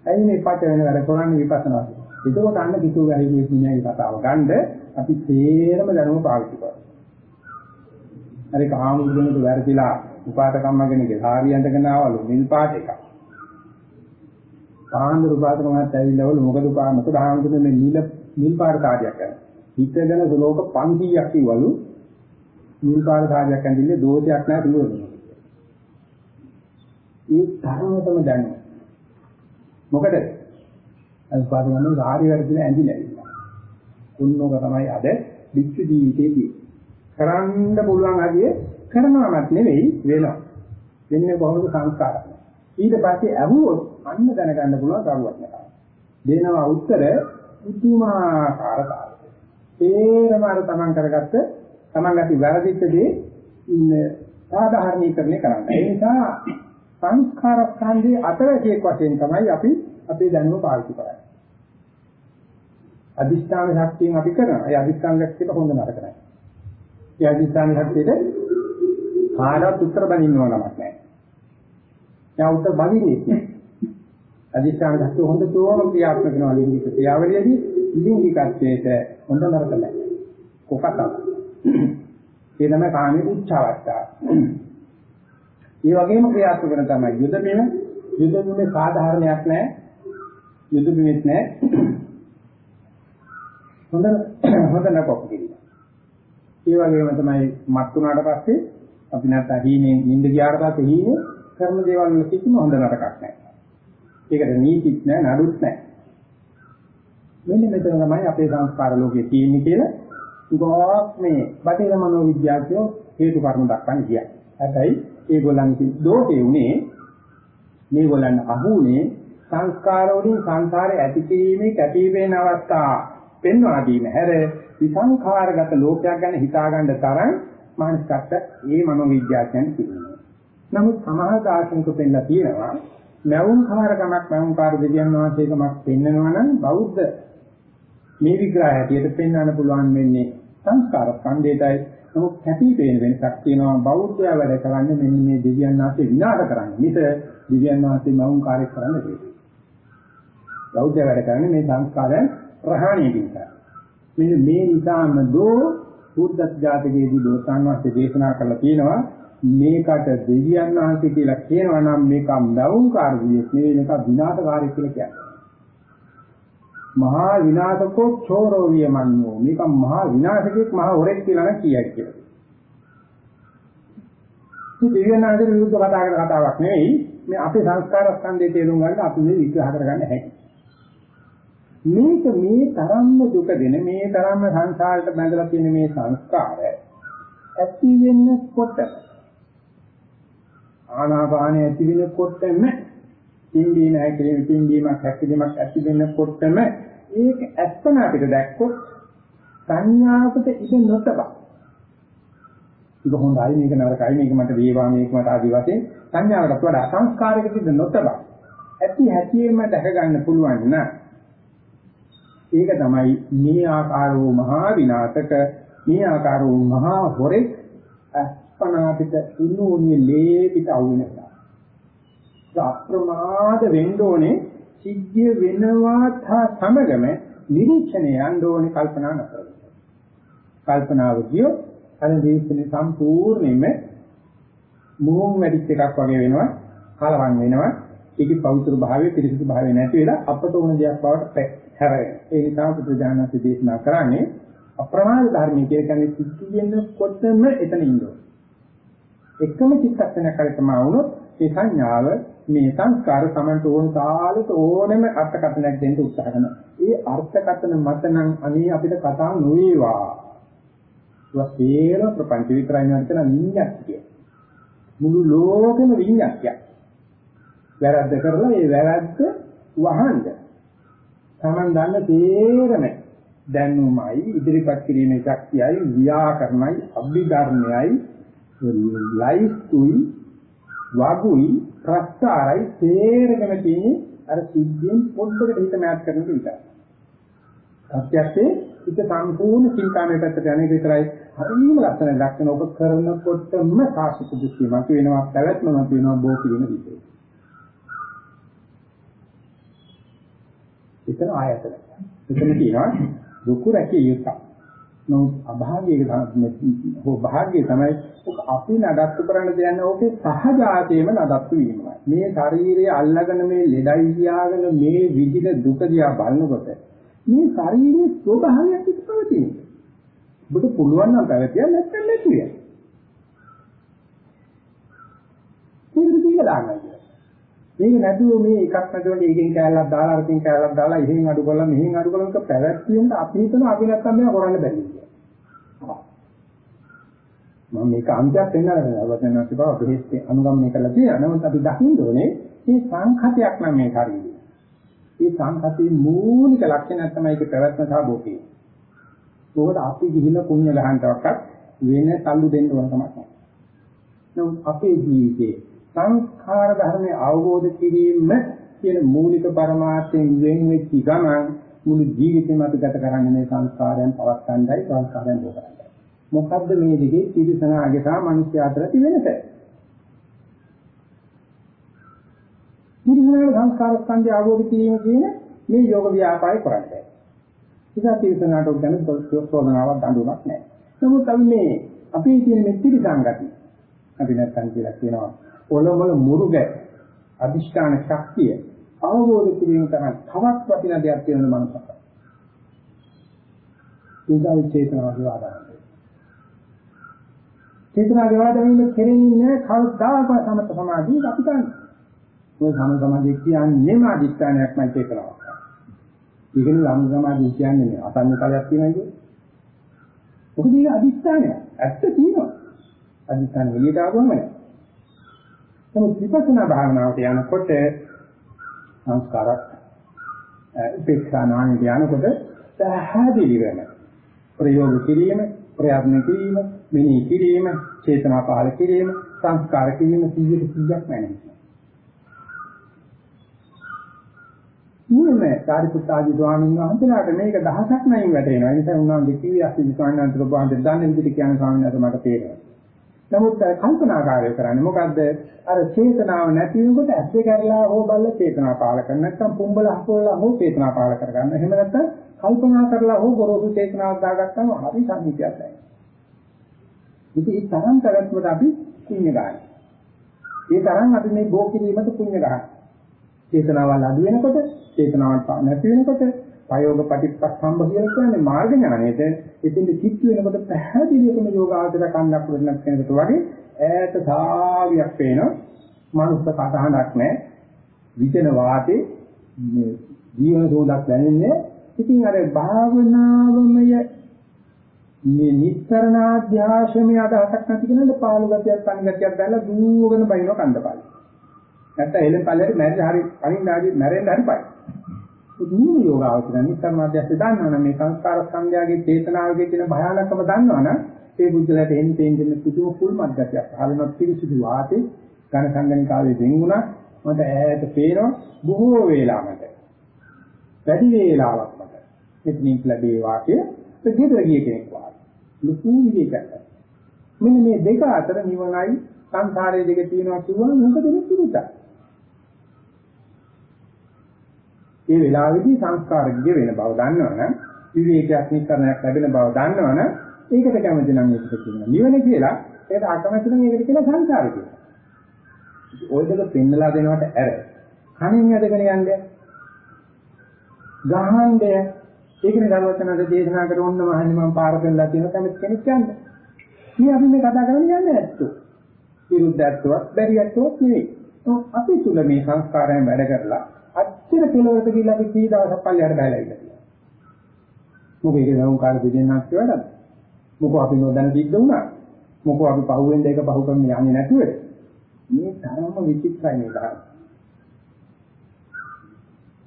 ඇයි මේ පච වෙන වැඩ කරන්නේ විපස්සනා එතකොට අන්න කිතු වැහිගේ පුණ්‍යයි කතාව ගන්න අපි තේරම දැනුම පාවිච්චි කරනවා අර කාමුදුනට වැරදිලා උපාතකම්මගෙනගේ සාරිය ඇඳගෙන ආවලු නිල් පාට එකක්. කාන්දර උපාතකමත් ඇවිල්ලාවලු මොකද පා මොකද ආමුදුනේ මේ නිල නිල් පාට කාර්යයක් කරනවා. හිතගෙන ශ්ලෝක 500ක් කිව්වලු නිල් පාට කාර්යයක් ඇඳින්නේ දෝෂයක් නැහැ පිළිවෙලක්. ඒ තරමටම දැනුම. මොකද අර පාරවන්නේ සාරිය වැරදිලා ඇඳිලා. උන්නෝක තමයි අද විච්ච ජීවිතේදී කරන්න පුළුවන් අදියේ කරනවමත් නෙවෙයි වෙනවා. වෙන්නේ කොහොමද සංස්කාරය. ඊට පස්සේ අහුවොත් අන්න දැනගන්න පුළුවන් කරුවක් නෑ. දෙනවා උත්තර උතුමාකාර කාර්යය. තේරම අර තමන් කරගත්ත තමන් ඇති වැරදිච්ච දේ ඉන්න සාධාරණීකරණය කරන්න. ඒ නිසා සංස්කාර ස්කන්ධයේ අතරකයක් වශයෙන් තමයි අපි අපේ දැනුම පාවිච්චි කරන්නේ. අදිස්ථාන ශක්තියෙන් අපි කරනවා. ඒ අදිස්ථාන ශක්තියට හොඳ නරක නැහැ. ඒ අධිෂ්ඨාන ශක්තියට කාටවත් උත්තර බඳින්නව නමක් නැහැ. යා උත්තර බඳින්නේ නැහැ. අධිෂ්ඨාන ශක්තිය හොඳටම ක්‍රියාත්මක වෙනවා ලිංගික ක්‍රියාවලියේදී ලිංගිකත්වයට හොඳ නරක නැහැ. කොකටද? ඒ තමයි කාමී උච්චාවස්ථාව. ඒ වගේම ක්‍රියාත්මක වෙන තමයි යුද බිම යුද බිමේ සාධාරණයක් නැහැ. යුද බිමෙත් නැහැ. හොඳ හොඳ නකොක් කිරි. ඒ වගේම තමයි මත් වුණාට පස්සේ අපි නැත්නම් හීනේ නිින්ද ගියාට පස්සේ හීනේ කරන දේවල් වල කිසිම හොඳ නරකක් නැහැ. ඒකට නීතිත් නැහැ නඩුත් නැහැ. මෙන්න මෙතන තමයි අපේ සංස්කාර ලෝකයේ තියෙන්නේ කියලා ගොඩක් මේ බටහිර මනෝවිද්‍යාඥයෝ හේතු කාරණා දක්වන්නේ කියන්නේ. හැබැයි ඒගොල්ලන්ගේ දෝෂේ උනේ මේගොල්ලන් අහුනේ සංස්කාර වලින් සංසාරේ ඇති කිරීමේ කැපී පෙනෙන අවස්ථා පෙන්වා දීම හැර විසංඛාරගත ලෝකයක් ගැන හිතා ගන්න තරම් මානසිකත්ව ඒ මනෝවිද්‍යාඥයන් කියනවා. නමුත් සමහර දාර්ශනික පෙන්නලා තියෙනවා මෞංකාරකමක් මෞංකාර දෙවියන් වහන්සේකමක් පෙන්නනවා නම් බෞද්ධ මේ විග්‍රහය හැටියට පෙන්වන්න පුළුවන් වෙන්නේ සංස්කාර ස්කන්ධයටයි නමුත් කැපී පෙනෙන වෙනසක් තියෙනවා බෞද්ධයා වැඩ කරන්නේ මෙන්න මේ දෙවියන් වහන්සේ විනාශ කරන්නේ මිස දෙවියන් වහන්සේ මෞංකාරයක් කරන්නේ නෙවෙයි. බෞද්ධයා වැඩ කරන්නේ මේ සංස්කාරයන් ප්‍රහාණය කිරීමයි. මෙන්න මේ නිසාම දෝ බුද්ධ ජාතකයේදී දෝසාන් වහන්සේ දේශනා කළා තියෙනවා මේකට දෙවියන් වහන්සේ කියලා කියනවා නම් මේක නවුන්කාරී නෙවෙයි මේක විනාශකාරී කියලා කියන්නේ. මහා විනාශකෝ චෝරෝ වියමන්නෝ මේක මහා විනාශකෙක් මහා හොරෙක් කියලා නම් කියයි කියලා. මේ දෙවියන් වහන්සේ විරුද්ධ කතා කරන කතාවක් නෙවෙයි මේ අපේ සංස්කාර ස්කන්ධය තේරුම් ගන්න අපි මේ විග්‍රහ කරගන්න හැකියි. මේක මේ තරම්ම දුක දෙන මේ තරම්ම සංසාරයට බැඳලා තියෙන මේ සංස්කාර ඇති වෙන්නකොට ආනාපානය ඇති වෙනකොටම ඉන්දී නැහැ කියන ඉන්දීමක් හැකිදීමක් ඇති වෙනකොටම ඒක ඇත්තන අපිට දැක්කොත් සංඥාවට ඉඳ නොතබ. ඒක හොඳයි මේක නරකයි මේක මට වේවා මේක මට ආදි වශයෙන් සංඥාවට වඩා සංස්කාරයකට ඉඳ නොතබ. ඇති හැටියෙම දැක ගන්න පුළුවන් නම් ඒක තමයි මේ ආකාර වූ මහා විනාශක මේ ආකාර වූ මහා හොරෙක් අස්පනාපිත ඉන්නෝනිය ලේපිට අවුනලා. අප්‍රමාද වෙන්න ඕනේ සිද්ධිය වෙනවා සමගම නිරීක්ෂණය යන්න ඕනේ කල්පනා නොකර. කල්පනාව කියොත් අර නිරීක්ෂණය සම්පූර්ණයෙන්ම මොහොම් වැඩිච් එකක් වගේ වෙනවා කලවම් වෙනවා. ඒකේ පෞත්‍ර භාවය පිරිසිදු භාවය නැති වෙලා අපට ඕන දෙයක් බවට හැරෙනවා. ඒ නිසා බුදුජානක දේශනා කරන්නේ අප්‍රමාද ධර්මයේ කියන්නේ සිද්ධ වෙනකොටම එතන ඉන්නවා එකම චිත්තක්ෂණයක් හරි තමයි වුණොත් ඒ සංඥාව මේ සංස්කාර සමන්ට ඕන තාලෙට ඕනෙම අර්ථකථනයක් දෙන්න උත්සාහ කරනවා. ඒ අර්ථකථන මත නම් අනේ අපිට කතා නොවේවා. ඒක තේර ප්‍රපංච විතරයි නේද කියන විඤ්ඤාතිය. මුළු ලෝකෙම විඤ්ඤාතිය. වැරද්ද කරලා ඒ වැරද්ද වහන්න. Taman දන්න තේරම දැනුමයි ඉදිරිපත් කිරීමේ ශක්තියයි ව්‍යාකරණයි අභිධර්මයයි ලයිස්තුයි වගුයි ප්‍රස්තාරයි තේරගෙන තියෙන්නේ අර සිද්ධියෙන් පොඩ්ඩකට හිත මෑත් කරන විදිහට. සත්‍යයේ හිත සම්පූර්ණ චින්තාමය පැත්තට යන්නේ විතරයි හරිම ලස්සන ලක්ෂණ ඔබ කරනකොටම සාසිත දෘෂ්ටිය මත වෙනවා පැවැත්ම මත වෙනවා බෝ කියන විදිහට. එතන ආයතන. එතන කියනවා දුක රැකිය යුතුයි. නමුත් අභාග්‍යයක හෝ භාග්‍යය තමයි අපි නඩත්තු කරන්න දෙන්නේ ඕකේ සහජාතයේම නඩත්තු වීමයි. මේ ශරීරය අල්ලගෙන මේ ලෙඩයි කියාගෙන මේ විදිහ දුක දිහා බලනකොට මේ ශරීරයේ ස්වභාවයක් ඉස්පවතින. ඔබට පුළුවන් නම් පැවතියක් නැත්නම් නැතුය. මේක කියලා මේක නැතුව මේ එකක් නැතුව ඒකෙන් කෑල්ලක් දාලා අරකින් කෑල්ලක් දාලා එහෙන් අඩු කරලා මෙහෙන් අඩු කරලා පැවැත්වීමට අපි හිතනවා අපි නැත්තම් මේක කරන්න බැරි කියලා. මම මේක අන්තයක් වෙනවා වචනක් බව බෙහෙත් අනුගමනය කරලා තියෙනවා. නමුත් අපි දකින්න ඕනේ මේ සංඛතයක් නම් මේ ශරීරය. මේ සංඛතේ මූලික ලක්ෂණය තමයි ඒක පැවැත්ම සහ භෝගේ. ඒකට අපි ගිහිල්ලා පුණ්‍ය ගහන්නවක්වත් වෙන සල්ලු දෙන්න ඕන කමක් නැහැ. නමුත් අපේ ජීවිතේ සංස්කාර ධර්මයේ අවබෝධ කිරීම කියන මූලික පරමාර්ථයෙන් වෙන් වෙච්ච ගමන් මුළු ජීවිතේම අපි ගත කරන්නේ මේ සංස්කාරයන් පවත්තණ්ඩයි සංස්කාරයන් දෝකරණ්ඩයි. මොකද්ද මේ දෙකේ තිරසනාගේ සහ මිනිස්ය අතර තියෙන වෙනස? තිරසනාගේ සංස්කාර ස්කන්ධය අවබෝධ කිරීම කියන මේ යෝග ව්‍යාපාරය කරන්නේ. ඉතින් තිරසනාට උගන්න සෝදනාවක් දඬුවමක් නැහැ. නමුත් අපි මේ අපේ තියෙන මේ තිරසංගති අපි නැත්තම් කියලා කියනවා ඔලොමල මුරුග අදිෂ්ඨාන ශක්තිය අවබෝධ කිරීම තරම් තවත් වටිනා දෙයක් තියෙන මනසක්. ඒකයි චේතනාවේ ආදානය. චේතනාවේ ආදානය කෙරෙන්නේ කවදාකවත් සමත සමාධිය අපි ගන්න. ඔය සම සමාධිය කියන්නේම අදිෂ්ඨානයක්මයි චේතනාවක්. ඒකනේ සම සමාධිය කියන්නේ අසන්න කලයක් තියෙනවා මොකද මේ අදිස්ථානය ඇත්ත තියෙනවා. අදිස්ථාන එළියට ආවම නෑ. නමුත් විපස්සනා භාවනාවට යනකොට සංස්කාරක් උපේක්ෂා නාමයට යනකොට පැහැදිලි වෙන ප්‍රයෝග කිරීම, ප්‍රයත්න කිරීම, මෙනෙහි කිරීම, චේතනා පහල කිරීම, සංස්කාර කිරීම 100ට 100ක් මැනෙනවා. ඊමේ සාරිපුත්තාදී ස්වාමීන් වහන්සේලාට මේක දහසක් නැයින් වැටෙනවා. ඒ නිසා උන්වහන්සේ කිව්වේ අස්සිරි ස්වාමීන් වහන්සේ ඔබ දන්නේ විදිහට කියන ස්වාමීන් වහන්සේ මට තේරෙනවා. නමුත් කල්පනාකාරය කරන්නේ මොකද්ද? අර චේතනාව නැති වෙනකොට ඇස් දෙක ඇරලා හෝ බල්ල චේතනා පාල කරන නැත්නම් පුඹල හපවලා හෝ චේතනා පාල කරගන්න. එහෙම නැත්නම් කල්පනා කරලා හෝ ගොරෝසු චේතනාවක් දාගත්තම හරි සංහිතියක් නැහැ. ඉතින් ඒ තරම් තරත්වට අපි පුණ්‍ය ගන්න. ඒ තරම් අපි මේ භෝග කිරීමට පුණ්‍ය ගන්න. චේතනාවල් අඩු වෙනකොට චේතනාවක් නැති වෙනකොට ප්‍රයෝග ප්‍රතිපස්සම්බ කියලා කියන්නේ මාර්ග ඥානයේද? එතින් කිච්ච වෙනකොට පැහැදිලිවම යෝගාවචර කන්නක් වෙනක් කෙනෙකුට වගේ ඈත සාවියක් පේනවා. මනුස්ස කටහඬක් නැහැ විචන වාතේ මේ ජීවන සෝදක් දැනෙන්නේ ඉතින් අර භාවනාවමය මේ නිස්සරණාධ්‍යාශමේ අදහසක් නැති කෙනෙක් පාළු ගතියක් තනි ගතියක් දැල්ලා දුවගෙන බයිනවා කන්දපාලි නැත්නම් එලෙන් පල්ලෙට මැරෙන්න හරි අනින්න හරි මැරෙන්න හරි පයි දුරු යෝගාවචර නිස්සාරණාධ්‍යස්ස දන්නවනම් මේ සංස්කාර සංඥාගේ චේතනාවගේ තියෙන භයානකම දන්නවනම් ඒ බුද්ධලට එන්නේ තේින්න පුදුම කුල්මත් ගැටයක්. ආලනක් පිළිසුදු වාතේ ඝන සංගණිකාවේ වෙන්ුණා මට ඈත පේනවා බොහෝ වේලාවකට. වැඩි වේලාවක් මට. මෙතනින් ලැබේ වාක්‍ය දෙදර ගිය කෙනෙක් වාගේ. ලুকু විවේකයක්. මෙන්න මේ දෙක අතර නිවනයි සංසාරයේ දෙක තියෙනවා කියුවම මොකද මේ විරුද්ධයි. ඒ වෙලාවේදී සංස්කාරज्ञ වෙන බව දන්නවනම් විවේකයක් නිකරණයක් ලැබෙන බව දන්නවනම් ඒකට කැමති නම් ඒකට කියනවා. නිවන කියලා ඒකට අකමැති නම් ඒකට කියනවා සංසාරය කියලා. ඔය දෙක පෙන්නලා දෙනවට ඇර කණින් යදගෙන යන්නේ ගහන්නේ ඒකනේ දරුවචනද දේශනා කර ඕන්න මහන්නේ මම පාර පෙන්නලා තියෙන කැමති කෙනෙක් යන්නේ. මේ අපි මේ කතා කරන්නේ යන්නේ නැත්තෝ. විරුද්ධත්වයක් බැරියත්වයක් නෙවෙයි. අපි තුල මේ සංස්කාරයෙන් වැඩ කරලා කොච්චර කෙලවරට ගිහිල්ලා අපි කී දවසක් පල්ලයට බැලලා ඉන්නවා. මොකද ඒක නම් කාට දෙදෙනාක් කියලාද? මොකෝ අපි නොදැන දිද්ද වුණා. මොකෝ අපි පහුවෙන් දෙක පහු කරන්න යන්නේ නැතුව. මේ තරම විචිත්‍රයි මේ ධර්ම.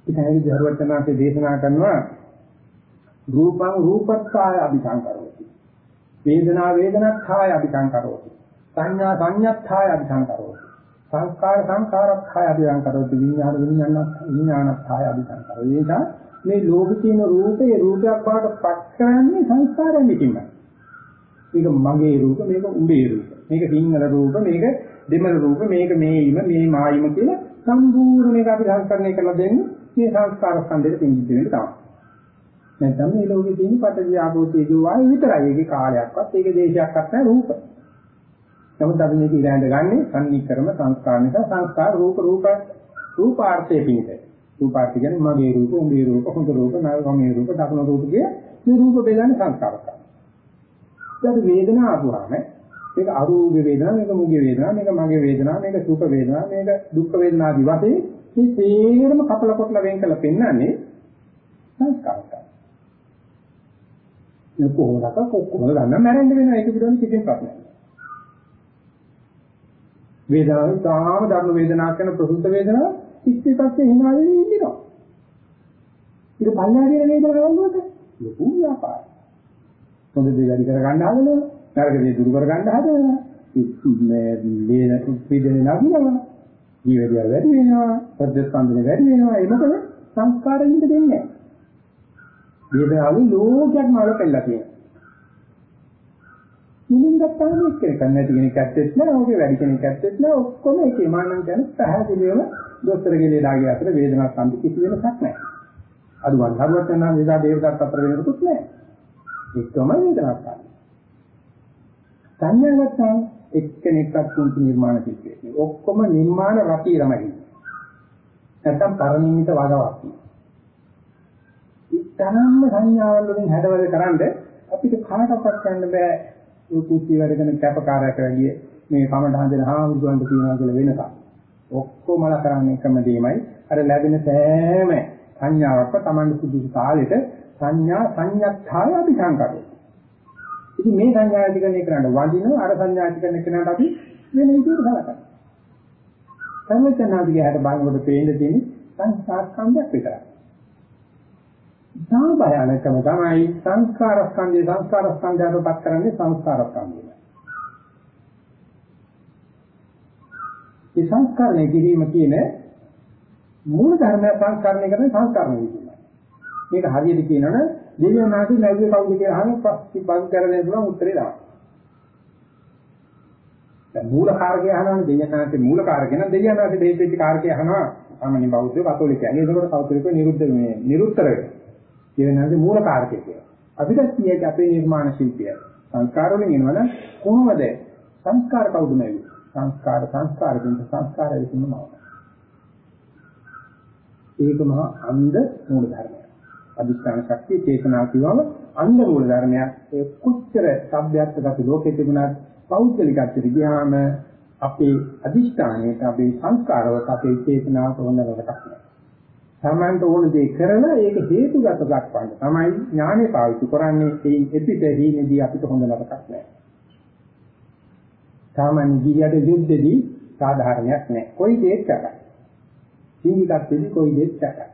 ඉතින් දරුවචනාසේ දේශනා කරනවා රූපං රූපත්තාය අபிසංකරෝති. වේදනා වේදනත්තාය අபிසංකරෝති. සංඥා සංඥත්තාය අபிසංකරෝති. සංස්කාර සංකාරත්තාය අபிසංකරෝති. විඥාන විඥානත් විඥානත්තාය අபிසංකරෝති. ඒක මේ ලෝකේ තියෙන රූපේ රූපයක් බවට පත් කරන්නේ සංස්කාරයෙන් විසින්මයි. මේක මගේ රූප මේක උඹේ රූප මේක සිංහල රූප මේක දෙමළ රූප මේක මේයිම මේ මායිම කියලා සම්පූර්ණ මේක අපි සංස්කරණය කරලා දෙන්නේ මේ සංස්කාර ස්කන්ධෙට පිළිබඳ වෙන්න තමයි. නැත්නම් මේ ලෝකේ තියෙන පටවිය ආපෝ තේජෝ වායු විතරයි. ඒකේ කාලයක්වත් ඒකේ දේශයක්වත් නැහැ රූප. නමුත් අපි මේක ඉරහඳ ගන්නෙ සම්නික්‍රම සංස්කාර නිසා සංස්කාර රූප රූප රූපාර්ථයේ පිළිද. රූපාර්ථ කියන්නේ මගේ රූප, උඹේ රූප, හොඳ රූප, නරකමේ රූප, දකුණු රූප කිය මේ රූප බෙදන්නේ සංස්කාරක. ඊට වේදනාව ආවම මේක අරූප වේදනාව, මේක මුගේ වේදනාව, මේක මගේ වේදනාව, මේක සුඛ වේදනාව, මේක දුක්ඛ වේදනා ආදී වශයෙන් මේ තේරම කපල කොටලා වෙන් කරලා පෙන්වන්නේ සංස්කාරක. මේ කොහොමද කොහොමද ගන්න මැරෙන්න වෙනවා ඒක පිළිබඳව කිසිම ප්‍රශ්නයක් නැහැ. වේදනාව තාම ධර්ම වේදනාවක් කරන ප්‍රසුද්ධ වේදනාව ඉස්සේ පස්සේ hina වෙන්නේ ඉන්නවා. ඒක පල්ලාදීන වේදනාවක් වුණොත් ලොකු ව්‍යාපාරයක්. හොඳ දේ වැඩි කර ගන්න හදනවා. නරක දේ දුරු කර ගන්න හදනවා. මේ ලේන උත්පීඩනේ නගිනවා. ජීවිතය වැඩි වෙනවා. පද්දස්කන්ධනේ වැඩි වෙනවා. ඒ මොකද සංස්කාරයෙන් දෙන්නේ නැහැ. වේදනාවේ ලෝකයක්ම වලපෙල්ලා තියෙනවා. මුලින් ගත්තාම එක්කෙනෙක් නැති කෙනෙක් ඇත්තෙත් නෑ, ඔහුගේ වැඩි කෙනෙක් ඇත්තෙත් නෑ, ඔක්කොම ඒකේ මානම් ගැන පැහැදිලිවම දොස්තරගේ ලේඩාගේ අතර වේදනාවක් සම්පි කිසි වෙනසක් නෑ. අදුවන් හරුවත් යනවා වේදා දේවදත්ත අතර වෙනකුත් නෑ. ඒකම වේදනාවක් ගන්න. සංඥා ගත්තාම එක්කෙනෙක්වත් කුංචි නිර්මාණ කිව්වේ. ඔක්කොම නිර්මාණ රටි ළමයි. නැත්තම් පරිණිමිත වගාවක්. ඉතරම්ම සංඥාවල් වලින් හැඩවල කරන්නේ අපිට කාටවත් ගන්න බෑ ඒ කුස්සිය වැඩ කරන කැපකාරයෙක් වැඩි මේ කමඩහන් දෙන හාමුදුරන්ට කියනවා කියලා වෙනකම්. ඔක්කොමලා කරන්නේ එකම දෙයමයි. අර ලැබෙන සෑම සංඥාවක්ම Taman සුදුසු කාලෙට සංඥා සංයත්තාය අපි සංකරේ. ඉතින් මේ සංඥා ඇතිකරණය කරන්න වඳින අර සංඥා ඇතිකරණය කරනට අපි වෙන විදිහට බලනවා. සම්මතනාදිගේ හැට බලනකොට පේන්න තියෙන්නේ සංස්කාර ස්කන්ධයක් විතරයි. ඉතාම භයානකම තමයි සංස්කාර ස්කන්ධය සංස්කාර ස්කන්ධයටපත් කරන්නේ සංස්කාර ස්කන්ධය. මේ සංස්කරණය කිරීම කියන මූල ධර්ම සංස්කරණය කරන සංස්කරණය කියනවා. මේක හරියට කියනවනේ දෙවියන්ාගේ නැගුවේ කවුද කියලා අහන පස්සේ බං කරගෙන පුළුවන් උත්තරේ දාන්න. දැන් මූල කාරකය අහනවානේ දෙවියන්ාගේ මූල කාරකය නම් දෙවියන්ාගේ දෙහිත් වෙච්ච කාරකය අහනවා සාමාන්‍ය බෞද්ධයෝ කතෝලිකයන්. ඒකෝට කවුරුකෝ නිරුද්ධ මේ නිරුත්තර වෙනවා. කියනවාගේ මූල කාරකය කියලා. අපිට කියන්නේ අපේ නිර්මාණ ශිල්පය. සංස්කාර වලින් එනවනම් කොහොමද සංස්කාර කවුද නැවි? සංස්කාර සංස්කාර කියන සංස්කාර විසින්ම නම. ඒක මහා අන්ධ මූල ධර්මයක්. අදිස්ථාන ශක්තිය චේතනා කියවම අන්ධ මූල ධර්මයක්. ඒ කුච්චර සભ્યත්වගත ලෝකෙ තිබුණත් පෞද්ගලිකත්වයට ගියාම අපේ අදිස්ථානයේ අපේ සංස්කාරවල අපේ චේතනාවට හොඳ වැඩක් නැහැ. තමන්ට ඕන දේ කරලා ඒක හේතුගත දක්වන්න තමයි ඥානෙ පාවිච්චි කරන්නේ ඒ එපිට හීනේදී අපිට හොඳ නරකක් නැහැ. සාමාන්‍ය ජීවිතයේ යුද්ධෙදී සාධාරණයක් නැහැ. කොයි දෙයක් කරා. ජීවිතයේදී කොයි දෙයක් කරා.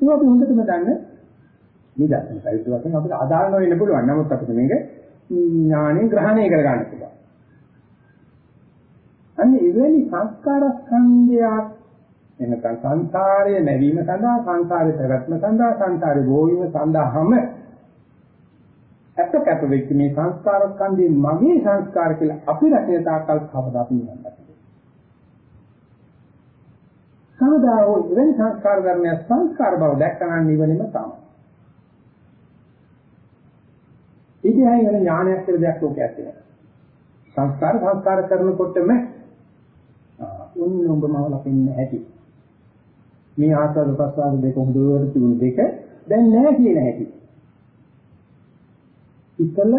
ඒක අපි හොඳටම දන්න නිදර්ශන පරිදි වශයෙන් අපිට අදාළ නොවෙන්න පුළුවන්. නමුත් අපිට මේක ඥාණයෙන් ග්‍රහණය කර ගන්න පුළුවන්. අන්න එවැනි සංස්කාර ස්කන්ධයක් එනකන් සංසාරයේ නැවීම සඳහා සංසාරේ පැවැත්ම සඳහා සංසාරේ බෝවීම සඳහාම අපකප වෙච්ච මේ සංස්කාර ස්කන්ධේ මගේ සංස්කාර කියලා අපි රැකේ තාකල් කවදා අපි නිවන්නට. කවදා හෝ එවැනි සංස්කාර ධර්මයක් සංස්කාර බව දැක්කනම් නිවනම තමයි. ඉතිහාය වෙන ඥානයක් කියලා දෙයක් ලෝකයක් තියෙනවා. සංස්කාර සංස්කාර කරනකොටම උන් උඹම ලපින්න ඇති. මේ ආස්වාද ප්‍රසආද දෙක හොඳට තිබුණ දෙක දැන් නැහැ කියන හැටි. ඉතල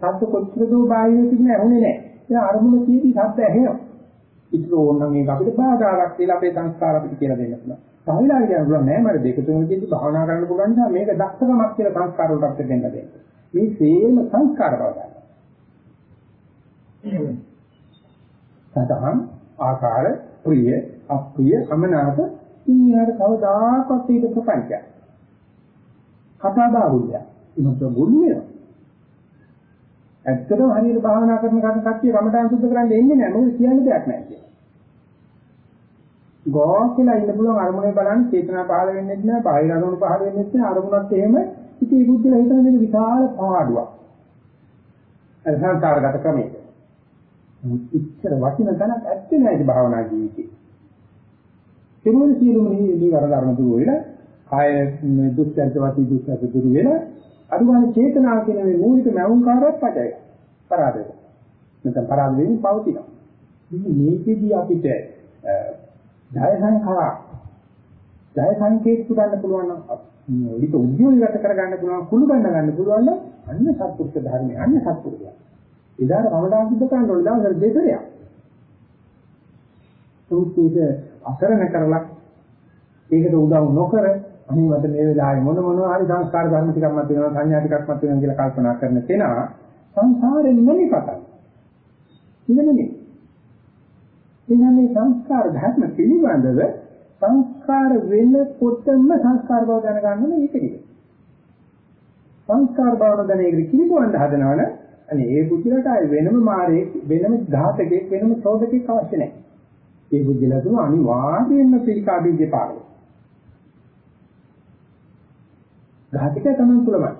සද්ද කොච්චර දෝ බාහිර තිබුණ ඇහුනේ නැහැ. දැන් අරමුණ කීටි සද්ද ඇහෙනවා. ඉතින් ඕනනම් මේක අපිට බාධාවක් කියලා අපේ සංස්කාර අපිට කියලා දෙන්න පුළුවන්. සාහිලා කියන පුළුවන් නෑ මට දෙක තුනකදී භාවනා කරන්න පුළුවන් නිසා මේක දක්ෂකමක් කියලා සංස්කාර වලට අපිට දෙන්න දෙන්න. මේ සේම සංස්කාර බව ගන්න. සතහන් ආකාර ප්‍රිය අප්‍රිය අමනාප ඉන්නහට කවදාකවත් ඒක ප්‍රපංචයක්. කතා බාහුල්‍ය. ඉන්නත ගුරු වෙනවා. ඇත්තටම හරියට භාවනා කරන කට්ටිය කමඨාන් සුද්ධ කරන්න එන්නේ නැහැ. මොකද කියන්න දෙයක් නැහැ කියලා. ගෝක් කියලා ඉන්න පුළුවන් අරමුණේ බලන්න චේතනා පහළ වෙන්නේ නැහැ, බාහිර අරමුණු පහළ වෙන්නේ නැහැ. අරමුණත් එහෙම ඉතින් ඒ බුද්ධලා හිතන මේක විශාල පාඩුවක්. අර සංකාරගත ක්‍රමයක. ඉච්ඡර වටින තැනක් ඇත්තේ නැහැ භාවනා ජීවිතේ. කෙනෙකුට සියලුම නීවර ධර්ම දුර වෙලා කාය දුක්ඛන්ත වති දුක්ඛ දුර වෙලා අදුගාන චේතනාව කියන මේ මූලික මෞංකාරයක් පටය. පරාදය. නැත්නම් පරාද වෙන්නේ පවතිනවා. ඉතින් මේකෙදී අපිට ජය සංඛා ජය සංකේත ගන්න පුළුවන් නම් විත උද්‍යෝගගත කරගන්න පුළුවන් කුළු ගන්න ගන්න පුළුවන් නම් අන්න සත්පුරුෂ ධර්මය අන්න සත්පුරුෂය. ඉදාර රමදාන් සිද්ධ කරන්න ඕන දවස් දෙකරයක්. උත්තේජ අසරණ කරලා ඒකට උදව් නොකර අනේ මට මේ වෙලාවේ මොන මොනවා හරි සංස්කාර ධර්ම ටිකක් මත වෙනවා සංඥා ටිකක් මත වෙනවා කියලා කල්පනා කරන කෙනා සංසාරෙ නෙමෙයි පතන්නේ. ඉන්නේ එහෙනම් මේ සංස්කාර ධර්ම පිළිබඳව සංස්කාර වෙනකොටම සංස්කාර බව දැනගන්න මේක නෙවෙයි. සංස්කාර බව දැනගෙන කිලිපවන්න හදනවනේ අනේ ඒ බුද්ධිලට ආය වෙනම මාරේ වෙනම ධාතකෙක් වෙනම සෝදකෙක් අවශ්‍ය නැහැ. ඒ බුද්ධිල තුන අනිවාර්යයෙන්ම පිළිකා බීජේ පාරේ. ධාතිකය තමයි තුලමයි.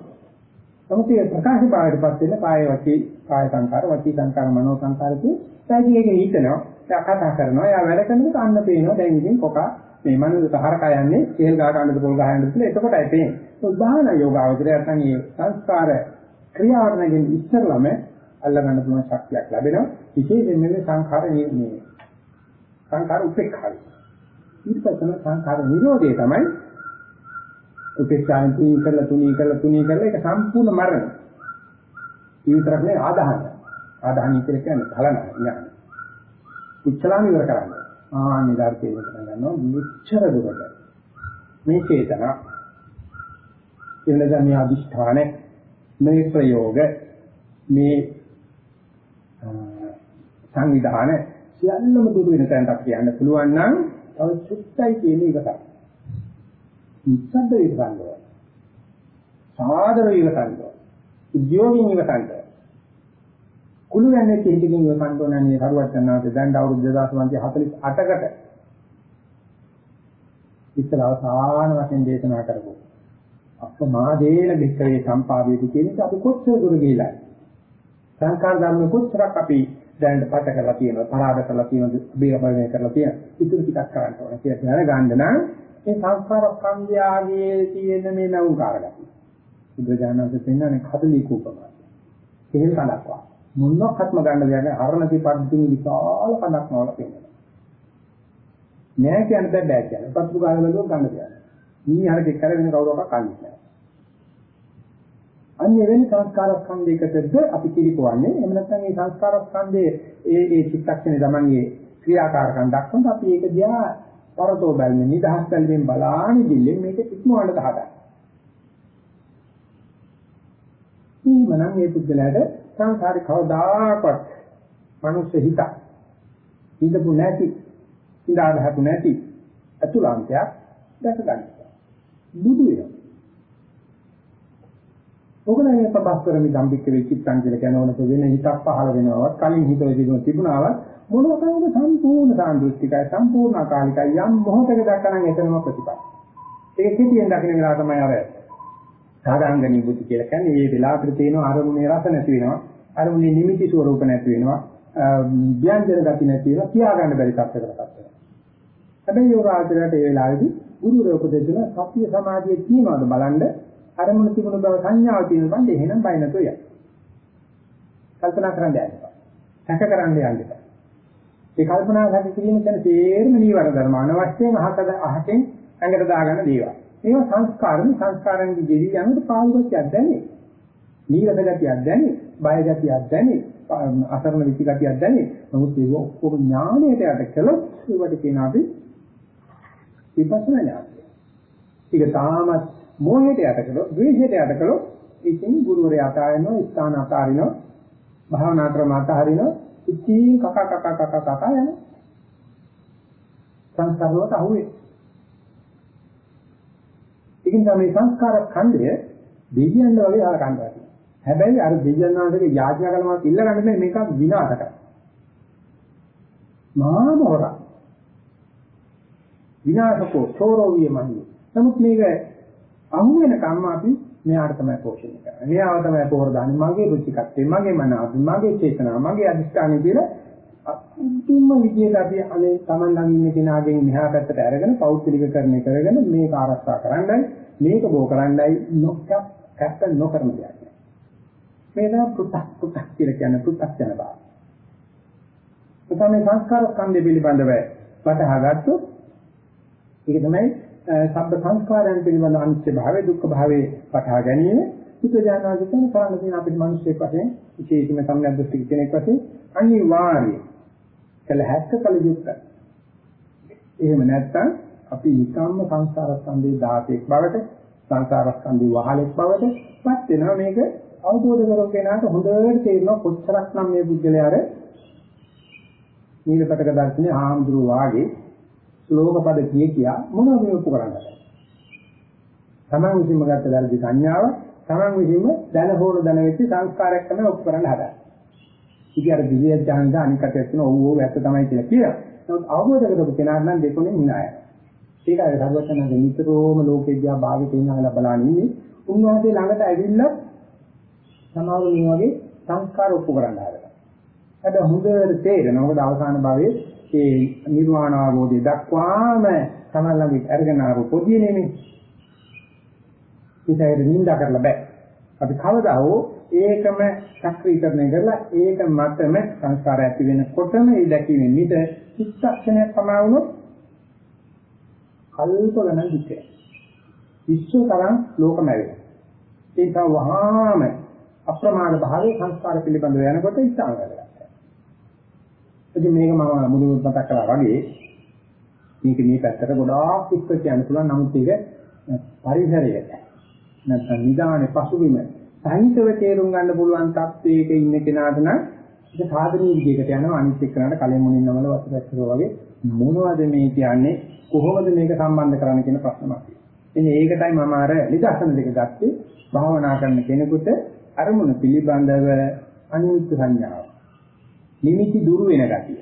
නමුත් ඒ ප්‍රකාශ භාවයටපත් වෙන කාය වචී කාය සංකාර වචී සංකාර මනෝ සංකාර කිය පැහැදිලිගෙන හිතනවා. එයා කතා කරනවා. එයා වැඩ කරනකොට අන්න පේනවා දැන් ඉතින් කොකා මේ මනුස්ස සහරක යන්නේ කේල් ගහ ගන්නද පොල් ගහ ගන්නද කියලා එතකොටයි පේන්නේ. උදාහරණ යෝගාවචරය නැත්නම් මේ සංස්කාර ක්‍රියාවරණයෙන් ඉස්සරළම අල්ලගන්න පුළුවන් ශක්තියක් ලැබෙනවා. විශේෂයෙන් මේ සංඛාර මේ සංඛාර උපේක්ෂාවයි ඊට පස්සේ සංඛාර නිරෝධය තමයි උපේක්ෂාවෙන් තුනී කරලා තුනී කරලා තුනී කරලා ඒක සම්පූර්ණ මරණ. ඒ විතරක් නෙවෙයි ආදාහන. ආදාහන කියන්නේ බලන ඥාන. උච්චලාම ඉවර කරන්න. ආ නිදාර්ථය ඉවර කරගන්නවා මුච්චර දුකට. මේ චේතන එන්නද මේ අදිෂ්ඨාන මේ ප්‍රයෝග මේ සංවිධාන සියල්ලම දුරු වෙන තැනට කියන්න පුළුවන් නම් තව සුත්තයි කියන එක තමයි. නිස්සද්ද ඉවසන්න ඕන. සාදර ඉවසන්න ඕන. උද්‍යෝගින් ඉවසන්න ඕන. කුළු යන්නේ තීන්දුවකින් ඉවසන්න ඕන නේ කරුවත් යනවාද දැන් අවුරුදු 2548කට ඉස්සර අවසාන වශයෙන් දේශනා කරපො. අප්‍රමාදේන වික්‍රේ සම්පාදේති කියන එක අපි කොච්චර දුර ගිහිලා. සංකාර ධර්ම කොච්චරක් අපි දැන් පට කරලා තියෙනවා, පරාද කරලා තියෙනවා, බේරපරණය කරලා තියෙනවා. ඉතුරු ටිකක් කරන්න ඕන කියලා ගන්න නම් මේ සංස්කාර ස්කන්ධයගේ තියෙන මේ නෞකාර ගතිය. බුදුජානක පෙන්වන්නේ කදලී කූපමයි. කෙහෙල් කඩක් වා. මොනක්වත්ම ගන්න දෙයක් නැහැ. අරණති පද්ධතිය විශාල කඩක් නවල පෙන්වනවා. නෑ කියන්න බෑ බෑ කියන්න. පත්තු ගාන වල ගන්න දෙයක්. මේ හරියට එක්කර වෙන කවුරක්වත් කන්නේ නැහැ. අන්නේ වෙන සංස්කාර ස්කන්ධයකටද අපි කිරිපවන්නේ. එහෙම නැත්නම් මේ සංස්කාර ස්කන්ධයේ ඒ ඒ චිත්තක්ෂණේ තමන්ගේ ක්‍රියාකාරකම් දක්වනත් අපි ඒක දිහා පරතෝ බැලන්නේ නිදහස් බැලීමෙන් බලාන ඉදිල්ලෙන් මේක ඉක්මවන්න හදා. ඊමනම් මේ පුද්ගලයාට සංසාරේ කවදාකවත් මනුස්ස හිත ඉඳපු නැති ඉඳාදහතු නැති අතුලාන්තයක් දැක ගන්න. බුදු වෙනවා. ඔගලගේ පබස්තරමි ධම්බික වෙච්චිත්තන් කියලා කියන ඕනක වෙන හිතක් පහළ වෙනවවත් කලින් හිත වෙදින තිබුණාවත් මොනවාද සම්පූර්ණ සාන්දෘෂ්ටිකයි සම්පූර්ණ අකාලිකයි යම් මොහොතක දක්කනම් එතනම ප්‍රතිපල. ඒක කෙටියෙන් දකින්න වෙලාව තමයි අර සාධාංග නිබුති කියලා කියන්නේ මේ වෙලාවට තියෙන අරමුණේ රස නැති වෙනවා අරමුණේ නිමිති ස්වરૂප නැති වෙනවා ව්‍යංජන ගති නැති වෙනවා කියා ගන්න බැරි තත්ත්වයකටපත් වෙනවා. හැබැයි යෝගාචරයට ඒ වෙලාවේදී ගුරුවරයා උපදෙස් දෙන සතිය සමාධිය තියනවාද බලන්න අරමුණු තිබුණු බව සංඥාව තියෙන බන්ද එහෙනම් බය නැතුව යන්න. කල්පනා කරන්න යන්න. සැක කරන්න යන්න. ඒ කල්පනා කරලා කිරීම කියන තේරම නීවර ධර්ම අනවශ්‍යයෙන් අහකද අහකෙන් ඇඟට දාගන්න දේවල්. මේවා සංස්කාරනේ සංස්කාරයන් දෙවි යනකොට පාළුවක්යක් දැනේ. නීරස ගතියක් දැනේ. බය ගතියක් දැනේ. අසරණ විචි ගතියක් දැනේ. නමුත් ඒක ඔක්කොම ඥානයට යට කළොත් ඒවට කියන අපි විපස්සනා ඥානය. ඒක තාමත් මෝහයට යට කළොත්, ද්වේෂයට යට කළොත් ඉතින් ගුරුවරයා අතාරිනවා, ස්ථාන අතාරිනවා, භාවනා ක්‍රම අතාරිනවා, ඉතින් කක කක කක කක යන සංස්කාරවලට අහුවේ. ඉතින් තමයි සංස්කාර ඛණ්ඩය දෙවියන් වගේ ආරකණ්ඩා තියෙනවා. හැබැයි අර දෙවියන් වහන්සේගේ යාඥා කලමක් ඉල්ල ගන්න මේක විනාශකයි. මහා මොහොරක්. විනාශකෝ සෝරෝ වියමයි. නමුත් මේක අහු වෙනකම්ම අපි මෙයාට තමයි පෝෂණය කරන්නේ. මෙයාව තමයි පෝර දාන්නේ. මගේ රුචිකත්වය, මගේ මනාව, මගේ චේතනාව, මගේ අදිස්ථානය කියලා අන්තිම විදියට අපි අනේ Taman ළඟ ඉන්න කෙනාගෙන් මෙහා පැත්තට අරගෙන පෞද්ගලිකකරණය කරගෙන මේක ආරක්ෂා කරන්නයි, මේක බෝ කරන්නයි නොකප් කැප්ත නොකරන දෙයක්. මේක පුතක් පුතක් කියලා කියන පුතක් යන බව. ඒ තමයි සංස්කාර ස්කන්ධය පිළිබඳව වටහා ගත්තොත් ඒක තමයි සබ්බ සංස්කාරයන් පිළිබඳ අනිත්‍ය භාවය දුක්ඛ භාවය පටහා ගැනීම. සුඛජානාදිකන කරන්න තියෙන අපිට මිනිස්සෙක් වශයෙන් විශේෂයෙන්ම සම්ඥාදෘෂ්ටික කෙනෙක් වශයෙන් අනිවාර්ය කළ හැක්ක කළ යුත්තයි. එහෙම නැත්නම් අපි නිකම්ම සංසාර ස්කන්ධේ 16ක් බවට සංසාර ස්කන්ධේ වහලෙක් බවට පත් වෙනවා. මේක අවබෝධ කරගන්න කෙනාට හොඳට තේරෙනවා කොච්චරක් නම් මේ බුද්ධලයාර නීලපටක දර්ශනේ ආම්දුරු වාගේ ශ්ලෝක පද කිය කියා මොනවද මේ ඔප්පු කරන්නේ? තමන් විසින්ම ගත්ත වැරදි සංඥාව තමන් විසින්ම දැන හෝන දැන වෙච්ච සංස්කාරයක් තමයි ඔප්පු කරන්න හදන්නේ. ඉතින් අර දිවිය ඥානද අනිකට එක්කන ඔව් ඔව් ඇත්ත තමයි කියලා කියනවා. නමුත් අවබෝධ කරගන්න කෙනා නම් දෙකොනේ හිනාය. ඒකයි සර්වඥයන් නිතරම ලෝකේ දිහා භාවිතින් අහලා බලන ඉන්නේ. උන්වහන්සේ ළඟට ඇවිල්ලා සමහර මේ වගේ සංස්කාර ඔප්පු කරන්න හදලා. හැබැයි හොඳට තේරෙනවා මොකද අවසාන භවයේ ඒ නිර්වාණ අවබෝධය දක්වාම තමයි ළඟ අරගෙන ආපු පොදිය නෙමෙයි. ඒකට නිඳා කරලා බෑ. අපි කවදා හෝ ඒකම සක්‍රීකරණය කරලා ඒක මතම සංස්කාර ඇති වෙනකොටම ඒ දැකීමෙන් මිද චිත්තක්ෂණයක් පමා වුණොත් කල්ප ගණන් දික්කේ. විශ්ව තරම් ලෝකම වෙනවා. ඒක වහාම අප්‍රමාණ භාවයේ සංස්කාර පිළිබඳව යනකොට ඉස්සාව කරගන්නවා. ඉතින් මේක මම මුලින්ම මතක් කරා වගේ මේක මේ පැත්තට ගොඩාක් විස්තර කියන්න පුළුවන්. නමුත් ඒක පරිසරයට නැත්නම් නිදානේ පසුබිම. සහිතව තේරුම් ගන්න පුළුවන් තත්වයක ඉන්න කෙනාට නම් ඒක සාධනීය විදිහකට යනවා. අනිත් එක්කනට කලින් මුලින් නමල වතුරැස්සරෝ වගේ මොනවද මේ කියන්නේ? කොහොමද මේක සම්බන්ධ කරන්නේ කියන ප්‍රශ්නයක්. ඉතින් ඒකටයි මම අර නිදර්ශන දෙක ගත්තේ. භාවනා කරන කෙනෙකුට අරමුණ පිළිබඳව අනිත්‍ය සංඥාව. නිමිති දුරු වෙන ගතිය.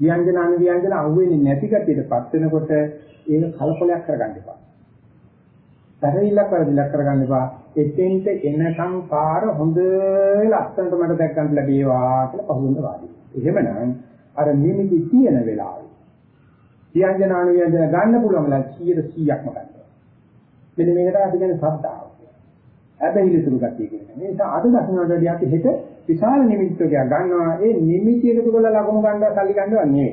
ව්‍යංජන අනුව්‍යංජන අහුවෙන්නේ නැති ගතියටපත් වෙනකොට ඒක කලකොලයක් කරගන්න එපා. පරිවිලක් වරදිලක් කරගන්න එපා. එතෙන්ට එනකම් පාර හොඳ ලස්සනට මට දැක් ගන්න ලැබේවා කියලා පහුවෙන්ද වාඩි. එහෙමනම් අර නිමිති තියෙන වෙලාවේ ව්‍යංජන අනුව්‍යංජන ගන්න පුළුවන් වෙලාව 100%ක්ම ගන්නවා. මෙන්න මේකට අපි කියන්නේ ශ්‍රද්ධාව. ඇබැහිලිතුරු ගතිය කියන්නේ. මේ නිසා අද දක්නට වැඩි අපි හෙට විශාල නිමිත්තක් ගන්නවා. ඒ නිමිති එකතු කරලා ලකුණු ගන්නවා සල්ලි ගන්නවා නෙවෙයි.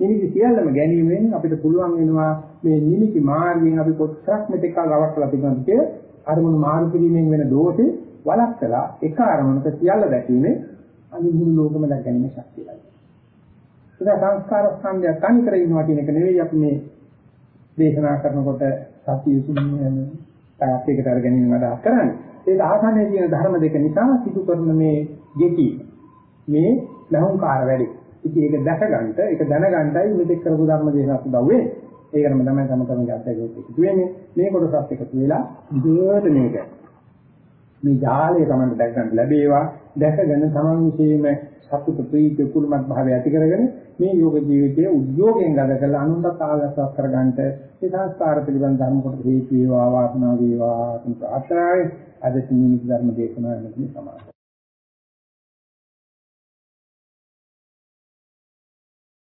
නිමිති සියල්ලම ගැනීමෙන් අපිට පුළුවන් වෙනවා මේ නිමිති මාර්ගයෙන් අපි කොච්චරක් මෙතෙක් ගවක්ලා තිබුණාද කියලා අරමුණු මාරු කිරීමෙන් වෙන දෝෂේ වළක්වලා එක අරමුණක සියල්ල දැකීමේ අනිමුළු ලෝකම දැක ගැනීම ශක්තිය ලැබෙනවා. ඒක සංස්කාර ස්කන්ධය තනි කර ඉන්නවා කියන එක නෙවෙයි අපි මේ දේශනා කරනකොට සතිය තුන්නේ පැයකට අර ගැනීම අදහස් කරන්නේ. ඒක ආසන්නයේ තියෙන ධර්ම දෙක නිසා සිදු කරන මේ ගෙටි මේ ලහුංකාර වැඩි. ඉතින් ඒක දැක ගන්නට ඒක දැනගන්නයි මෙතෙක් කරපු ධර්ම දේශනා උදව් වෙන්නේ. ඒකම තමයි තම තමන්ගේ අත්දැකීම් එකතු වෙන්නේ. මේ කොටසත් එකතු වෙලා දුරට මේක මේ ජාලය තමයි දැක ගන්න ලැබේවා. දැකගෙන තමන් විශේෂයෙන්ම සතුට ප්‍රීතිය කුළුමත් භාවය ඇති කරගෙන මේ යෝග ජීවිතයේ උද්‍යෝගයෙන් ගත කරලා අනුන්ට ආගතක් කරගන්නට ඒ සංස්කාර පිළිබඳ ධර්ම කොට හේතු වේවා වාසනාව වේවා කියන ප්‍රාර්ථනාවයි අද සිනී ධර්ම දේශනාව මෙතන සමාප්ත